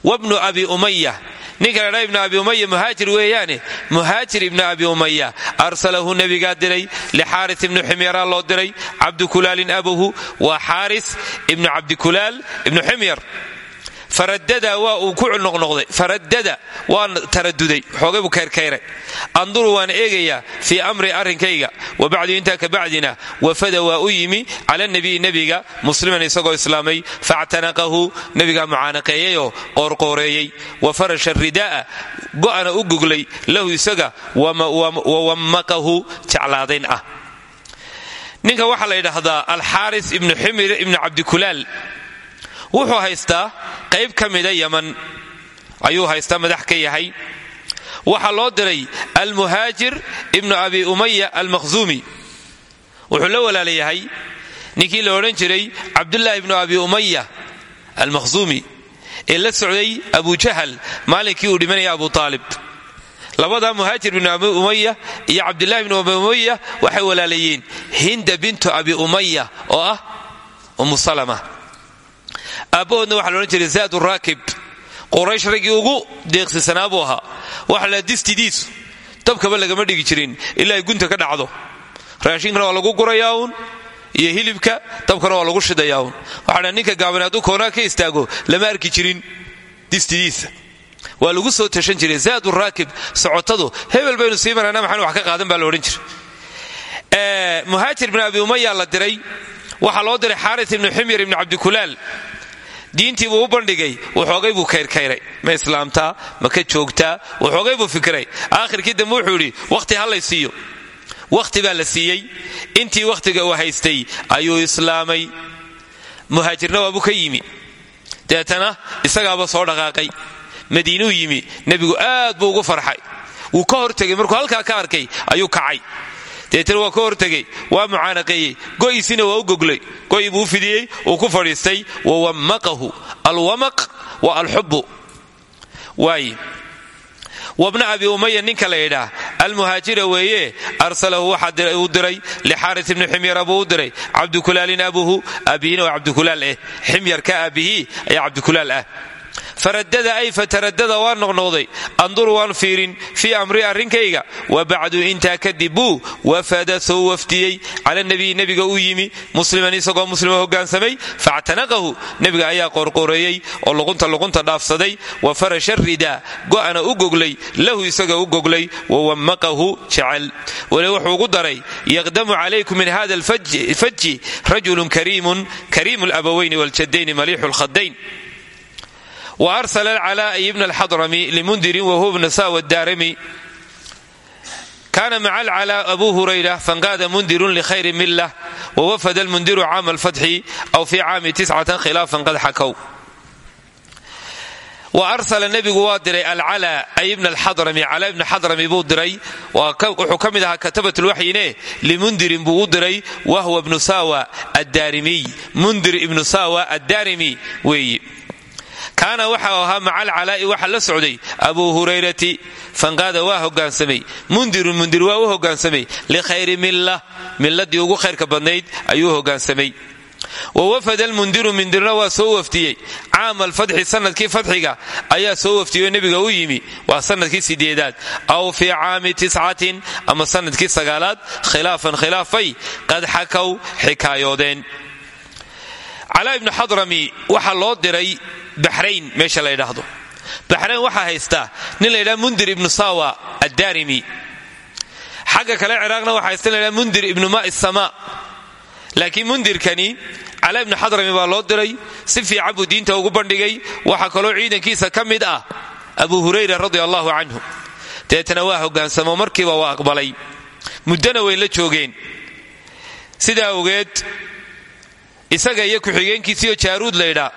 wabnu abi umaya ninka ladhaa ibnu abi umaya muhaajir weeyaane muhaajir ibnu abi umaya arsalahu nebigaa diray lixaaris ibnu ximyara loo diray cabdukulaalin abuhu waa xaaris ibnu cabdikulaal ibnu ximyar faradada waa uu ku noqnoqday. Faradada waan taraduday. Xoogay buu kayrkayray. Anduru waan eegayaa fii amri arrinkayga. Wa bacdu intaa ka bacdina wafada waa u yimi cala nabiyi nebiga musliman isagoo islaamay faactanaqahu nebigaa mucaanaqeeyeyoo qoorqooreeyey. Wa farasha ridaa'a go'ana u goglay lahu isaga wawammaqahu jeclaadayn ah. Ninka waxaa la yidhaahdaa alxaaris ibnu ximir ibnu cabdikulaal wuxuu haystaa qayb ka mida yaman ayuu haystaa madax ka yahay. Waxaa loo diray almuhaajir ibnu abi umaya almakhzuumi wuxuu la walaalayahay ninkii la jiray cabdulaahi ibnu abi umaya almakhzuumi ee la socday abujahal maalinkii uu dhimanaya abu aalib labadaa muhaajir ibnu abi umaya iyo cabdulahi ibnu abi umaya waxay walaalayeen hinda bintu abi umaya oo ah umu salama aabbahoodna waxa laodhan jiray zaad raakib quraysh raggii ugu deeqsisanaa buu ahaa. Waxa la distidiisu dabkaba lagama dhigi jirin ilaa gunta ka dhacdo. Raashinkana waa lagu gurayaa uun iyo hilibka dabkana waa lagu shidayaa uun. Waxaa ninka gaaban hadduu koonaa ka istaago lama arki jirin. Distidiisa waa lagu soo tashan jiray zaadu raakib socotadu. Hebel baynu sii marana wax ka qaadan baa la odhan jiray. Muhaajir bin abi umaya la diray. Waxaa loo diray xaaris ibnu ximyar ibnu cabdikulaal diintii buu u bandhigay waxoogay buu kayrkayray ma islaamtaa ma ka joogtaa waxoogay buu fikiray. Aakhirkii dambe wuxuu yidhi wakhti ha lay siiyo. Wakhti baa la siiyey. Intii wakhtiga uu haystay ayuu islaamay. Muhaajirna waabuu ka yimi. Deetana isagaaba soo dhaqaaqay. Madiinuu yimi. Nebigu aad buu ugu farxay. Wuu ka hortegay markuu halkaa ka arkay ayuu kacay deetana waa ka hortegey waa mucaanaqeeyey. Go'isina waa u goglay. Go'i buu u fidiyey uu ku fadhiistay wawammaqahu alwamaq wa alxubbu. Waaye wabna abi umaya ninka la yidhaah almuhaajira weeye arsalahu waxaa uu diray lixaaris ibni ximyara buu u diray. Cabdukulaalin abuhu aabihina waa cabdikulaal eh. Ximyarka aabihii ayaa cabdikulaal ah faradada ay fataradada waa noqnoqday anduru waan fiirin fii amri arrinkayga. Wa bacdu intaa kadib buu wafada soo wafdiyey cala nabiyi nebiga u yimi. Musliman isagoo muslima hogaansamay. Faactanaqahu nebiga ayaa qorqoreeyey oo luqunta luqunta dhaafsaday. Wa farasha rida go'ana u goglay. Lahu isaga u goglay. Wawammaqahu jecel. Weli wuxuu ugu daray yaqdamu calaykum min hada alfaji rajulun kariimun kariimu labawayni waljadayni maliixu lkhadayn wa arsala alcalaa'i bna alxadrami limundirin wahuwa bna sawa daarami kaana maca alcalaa abu hurayra fanqaada mundirun likhayri millah wawafada almundiru caama alfatxi aw fii caami tiscatan khilaafan qad xakow wa arsala nebigu waa diray alcalaa ay ibna alxadrami calaa ibna xadrami buu diray wuxuu ka mid ahaa katabatulwaxyine limundirin buu u diray wahwa ibnu sawa addaarimiy mundir ibnu sawa addaarimi weeye kaana waxau ahaa maca alcalaa'i waxa la socday abuu hurayrati fanqaada waa hogaansamay. Mundirun mundir waa u hogaansamay. Likhayri milla milladii ugu khayrka badnayd ayuu hogaansamay. Wa wafada almundiru mundirna waa soo wafdiyey caama alfatxi sannadkii fatxiga ayaa soo wafdiyey nebiga u yimi. Waa sannadkii sideedaad. Aw fii caami tiscatin ama sannadkii sagaalaad khilaafan khilaafay qad xakaw xikaayoodeen calaa ibnu xadrami waxaa loo diray baxrayn meesha la ydhaahdo baxrayn waxaa haystaa nin la ydhaha mundir ibnu sawa addarimi. Xagga kale ciraaqna waxaa haysta ladhaha mundir ibnu maai sama laakiin mundirkani calaa ibnu xadrami baa loo diray si fiican buu diinta ugu bandhigay. Waxaa kaloo ciidankiisa ka mid ah abu hurayra radia allahu canhu deetana waa hogaansamo markiiba waa aqbalay. Muddona way la joogeen. Sidaa awgeed isaga iyo ku-xigeenkiisiioo jaaruud laydhaa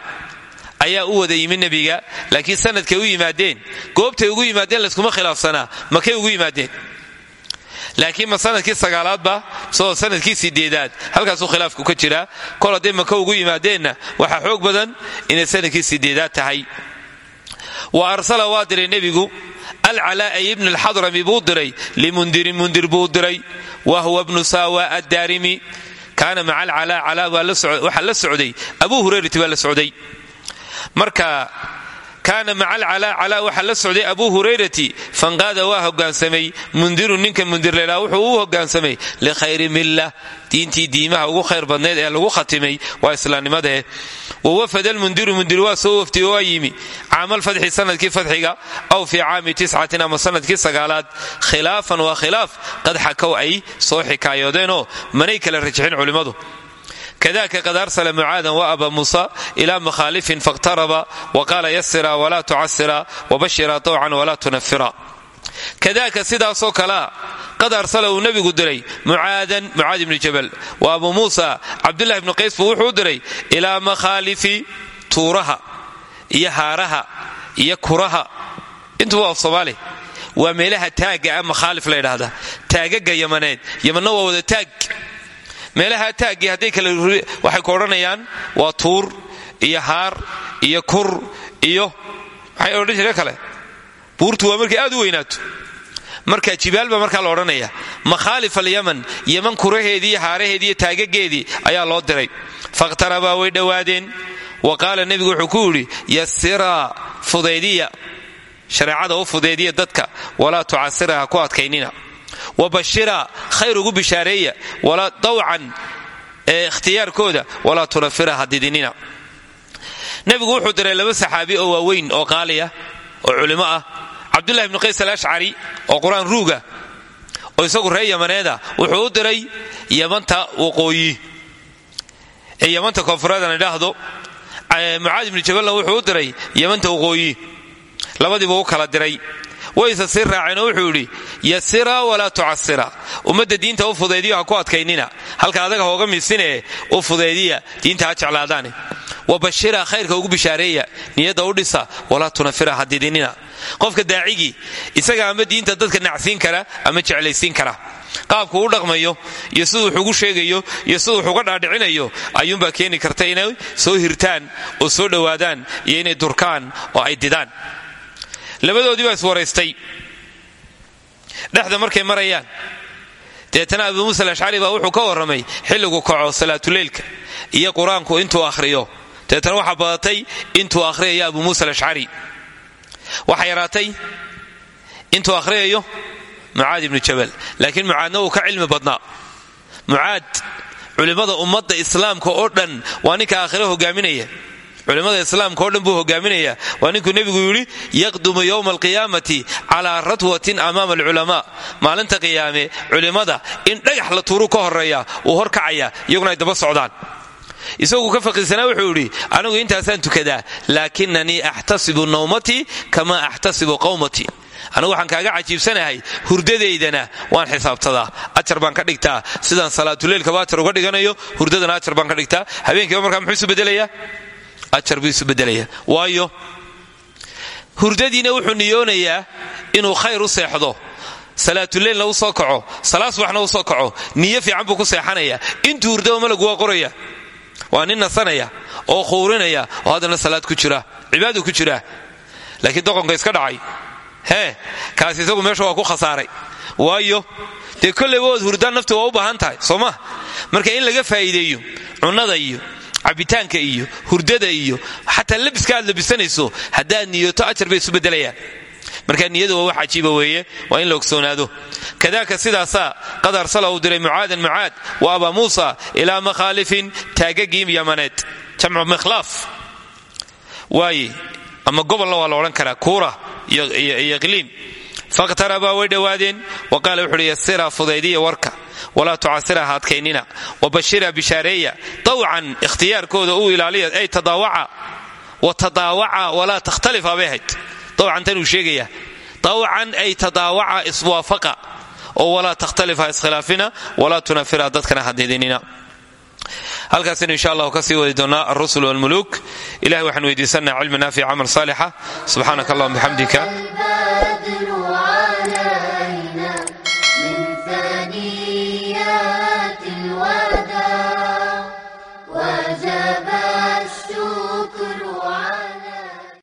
ayaa u wada yimi nebiga laakiin sanadkay u yimaadeen. Goobtay ugu yimaadeen layskuma khilaafsanaa makay ugu yimaadeen. Laakiin ma sannadkii sagaalaadba misoo sannadkii sideedaad halkaasuu khilaafku ka jiraa kol hadday maka ugu yimaadeenna waxaa xoog badan inay sannadkii sideedaad tahay. Wa arsala waa diray nebigu alcalaa'i ibn alxadrami buu diray limundirin mundir buu diray wa huwa bnu saawa addaarimi kaana maca alcalaa calaa waxaa la socday abuu hurayrati baa la socday marka kaana maca alcalaa calaa waxaa la socday abuu hurayrati fanqaada waa hogaansamay mundirun ninka mundirleylaa wuxuu u hogaansamay likhayri milla diintii diimaha ugu khayr badneed ee lagu khatimay waa islaamnimadee wawafada almundiru mundir waa soo waftiy waa yimi caamalfatxi sannadkii fatxiga aw fii caami tiscatin ama sannadkii sagaalaad khilaafan waa khilaaf qad xakow ay soo xikaayoodeenoo manay kala rajixin culimmadu kadaka qad arsala mucaadan wa aba muusa ila makhaalifin fakhtaraba wa qaala yasira walaa tucasira wabashira tawcan walaa tunafira kadaka sidaasoo kalea qad arsala uu nebigu diray mucaadan mucaad ibnu jabal wa abu muusa cabdullahi ibnu qays buu wuxuu diray ilaa makhaalifi tuuraha iyo haaraha iyo kuraha intuba af soomaali waa meelaha taagga ah makhaalif la ydhaahda taagaga yamaneed yamanna waa wada taag meelaha taaggii hadday kale waxay ku odhanayaan waa tuur iyo haar iyo kur iyo maxay odhan jireen kale buurtu waa markay aad u weynaato marka jibaal baa markaa la odhanaya makhaalif alyaman yaman kuraheedii iyo haaraheedii iyo taagageedii ayaa loo diray. Fakhtarabaa way dhowaadeen. Wa qaala nebigu wuxuu ku yidhi yasiraa fudaydiya. Shareecada u fudaydiya dadka walaa tucasira ha ku adkaynina. Wabashira khayr ugu bishaareeya. Dawcan ee ikhtiyaarkooda walaa tunafira ha didinina. Nebigu wuxuu diray laba saxaabi oo waaweyn oo qaaliya oo culimo ah. Cabdullahi ibnu qays alashcari oo qur'aan ruuga oo isagu reer yamaneeda wuxuu u diray yamanta waqooyi. Ee yamanta koonfureedan idhaahdo mucaad ibnu jabalna wuxuu u diray yamanta waqooyi. Labadiiba u kala diray. Wayse sii raaceen oo wuxuu yidhi yasira walaa tucasira ummadda diinta u fudaydiyo ha ku adkaynina. Halka adaga hooga miisinee u fudaydiya diinta ha jeclaadaane wabashira khayrka ugu bishaareeya niyadda u dhisa walaa tunafira ha didinina qofka daacigii isaga ama diinta dadka nacsiin kara ama jeclaysiin kara. Qaabku u dhaqmayo iyo siduu wax ugu sheegayo iyo siduu wax uga dhaadhicinayo ayuunbaa keeni karta inay soo hirtaan oo soo dhowaadaan iyo inay durkaan oo ay didaan. Labadoodii baa iswaraystay dhexda markay marayaan deetana abu muusa alashcari baa wuxuu ka warramay xilligu kaco salaatuleylka iyo qur'aanku intuu akhriyo deetana waxaa badatay intuu akhriyayo abu muusa alashcari waxaa yaraatay intuu akhriyayo mucaad ibnu jabal. Laakiin mucaadna uu ka cilmi badnaa. Mucaad culimmada ummadda islaamka oo dhan waa ninka aakhiro hogaaminaya. Culimmada islaamka o dhan buu hogaaminaya. Waa ninkuu nebigu yidhi yaqdumu yowma alqiyaamati calaa ratwatin amaama alculamaa. Maalinta qiyaame culimmada in dhagax la tuuru ka horreeya uu horkacaya iyaguna ay daba socdaan isaguu ka faqiirsanaa wuxuu yidhi anigu intaasaan tukadaa laakinanii axtasibu nawmatii kama axtasibu qawmatii anigu waxaan kaaga cajiibsanahay hurdadaydana waan xisaabtadaa. Ajar baan ka dhigtaa sidaan salaatuleylkaba ajar uga dhiganayo hurdadana ajar baan ka dhigtaa. Habeenkiiba markaa muxuu isu bedelayaa? Ajar buu isu bedelaya waayo hurdadiina wuxuu niyoonayaa inuu khayr u seexdo. Salaatuleylna u soo kaco salaad subaxna u soo kaco niyo fiican buu ku seexanaya intuu hurdaba malagu waa qoraya waa nin nasanaya oo quurinaya oo haddana salaad ku jira cibaadu ku jira. Laakiin doqonka iska dhacay. Hee kaas isagu meesha waa ku khasaaray. Waayo dee kolleyba waad hurdaan nafti waa u baahan tahay soo ma? Marka in laga faa'iideeyo cunnada iyo cabitaanka iyo hurdada iyo xataa labiska aad labisanayso haddaad niyoto ajar bay isu beddelayaan marka niyadu waa wax cajiiba weeye waa in la ogsoonaado. Kadaka sidaasaa qad arsala uu diray mucaadan mucaad wa abaa muusa ilaa makhaalifin taagagii yamaneed. Jamcu mikhlaaf. Waaye ama gobolna waa la odhan karaa kuura iyo qliim fakhtarabaa way dhowaadeen wa qaala wuxu uhi yasira fudaydiya warka walaa tucasira ha adkaynina wabashira bishaareeya dawcan ikhtiyaarkooda u ilaaliya ay tadaawaca wa tadaawaca walaa takhtalifa bay dabcan tanuu sheegayaa awcan ay tadaawaca iswaafaqa oo walaa takhtalifa iskhilaafina walaa tunafira dadkana hadidinina halkaasn insha allah ka sii wadi doonaa arusul wlmuluk ilahi waxaan weydiisanaa cilmi naafic camal saalixa. Subxaanaka allahuma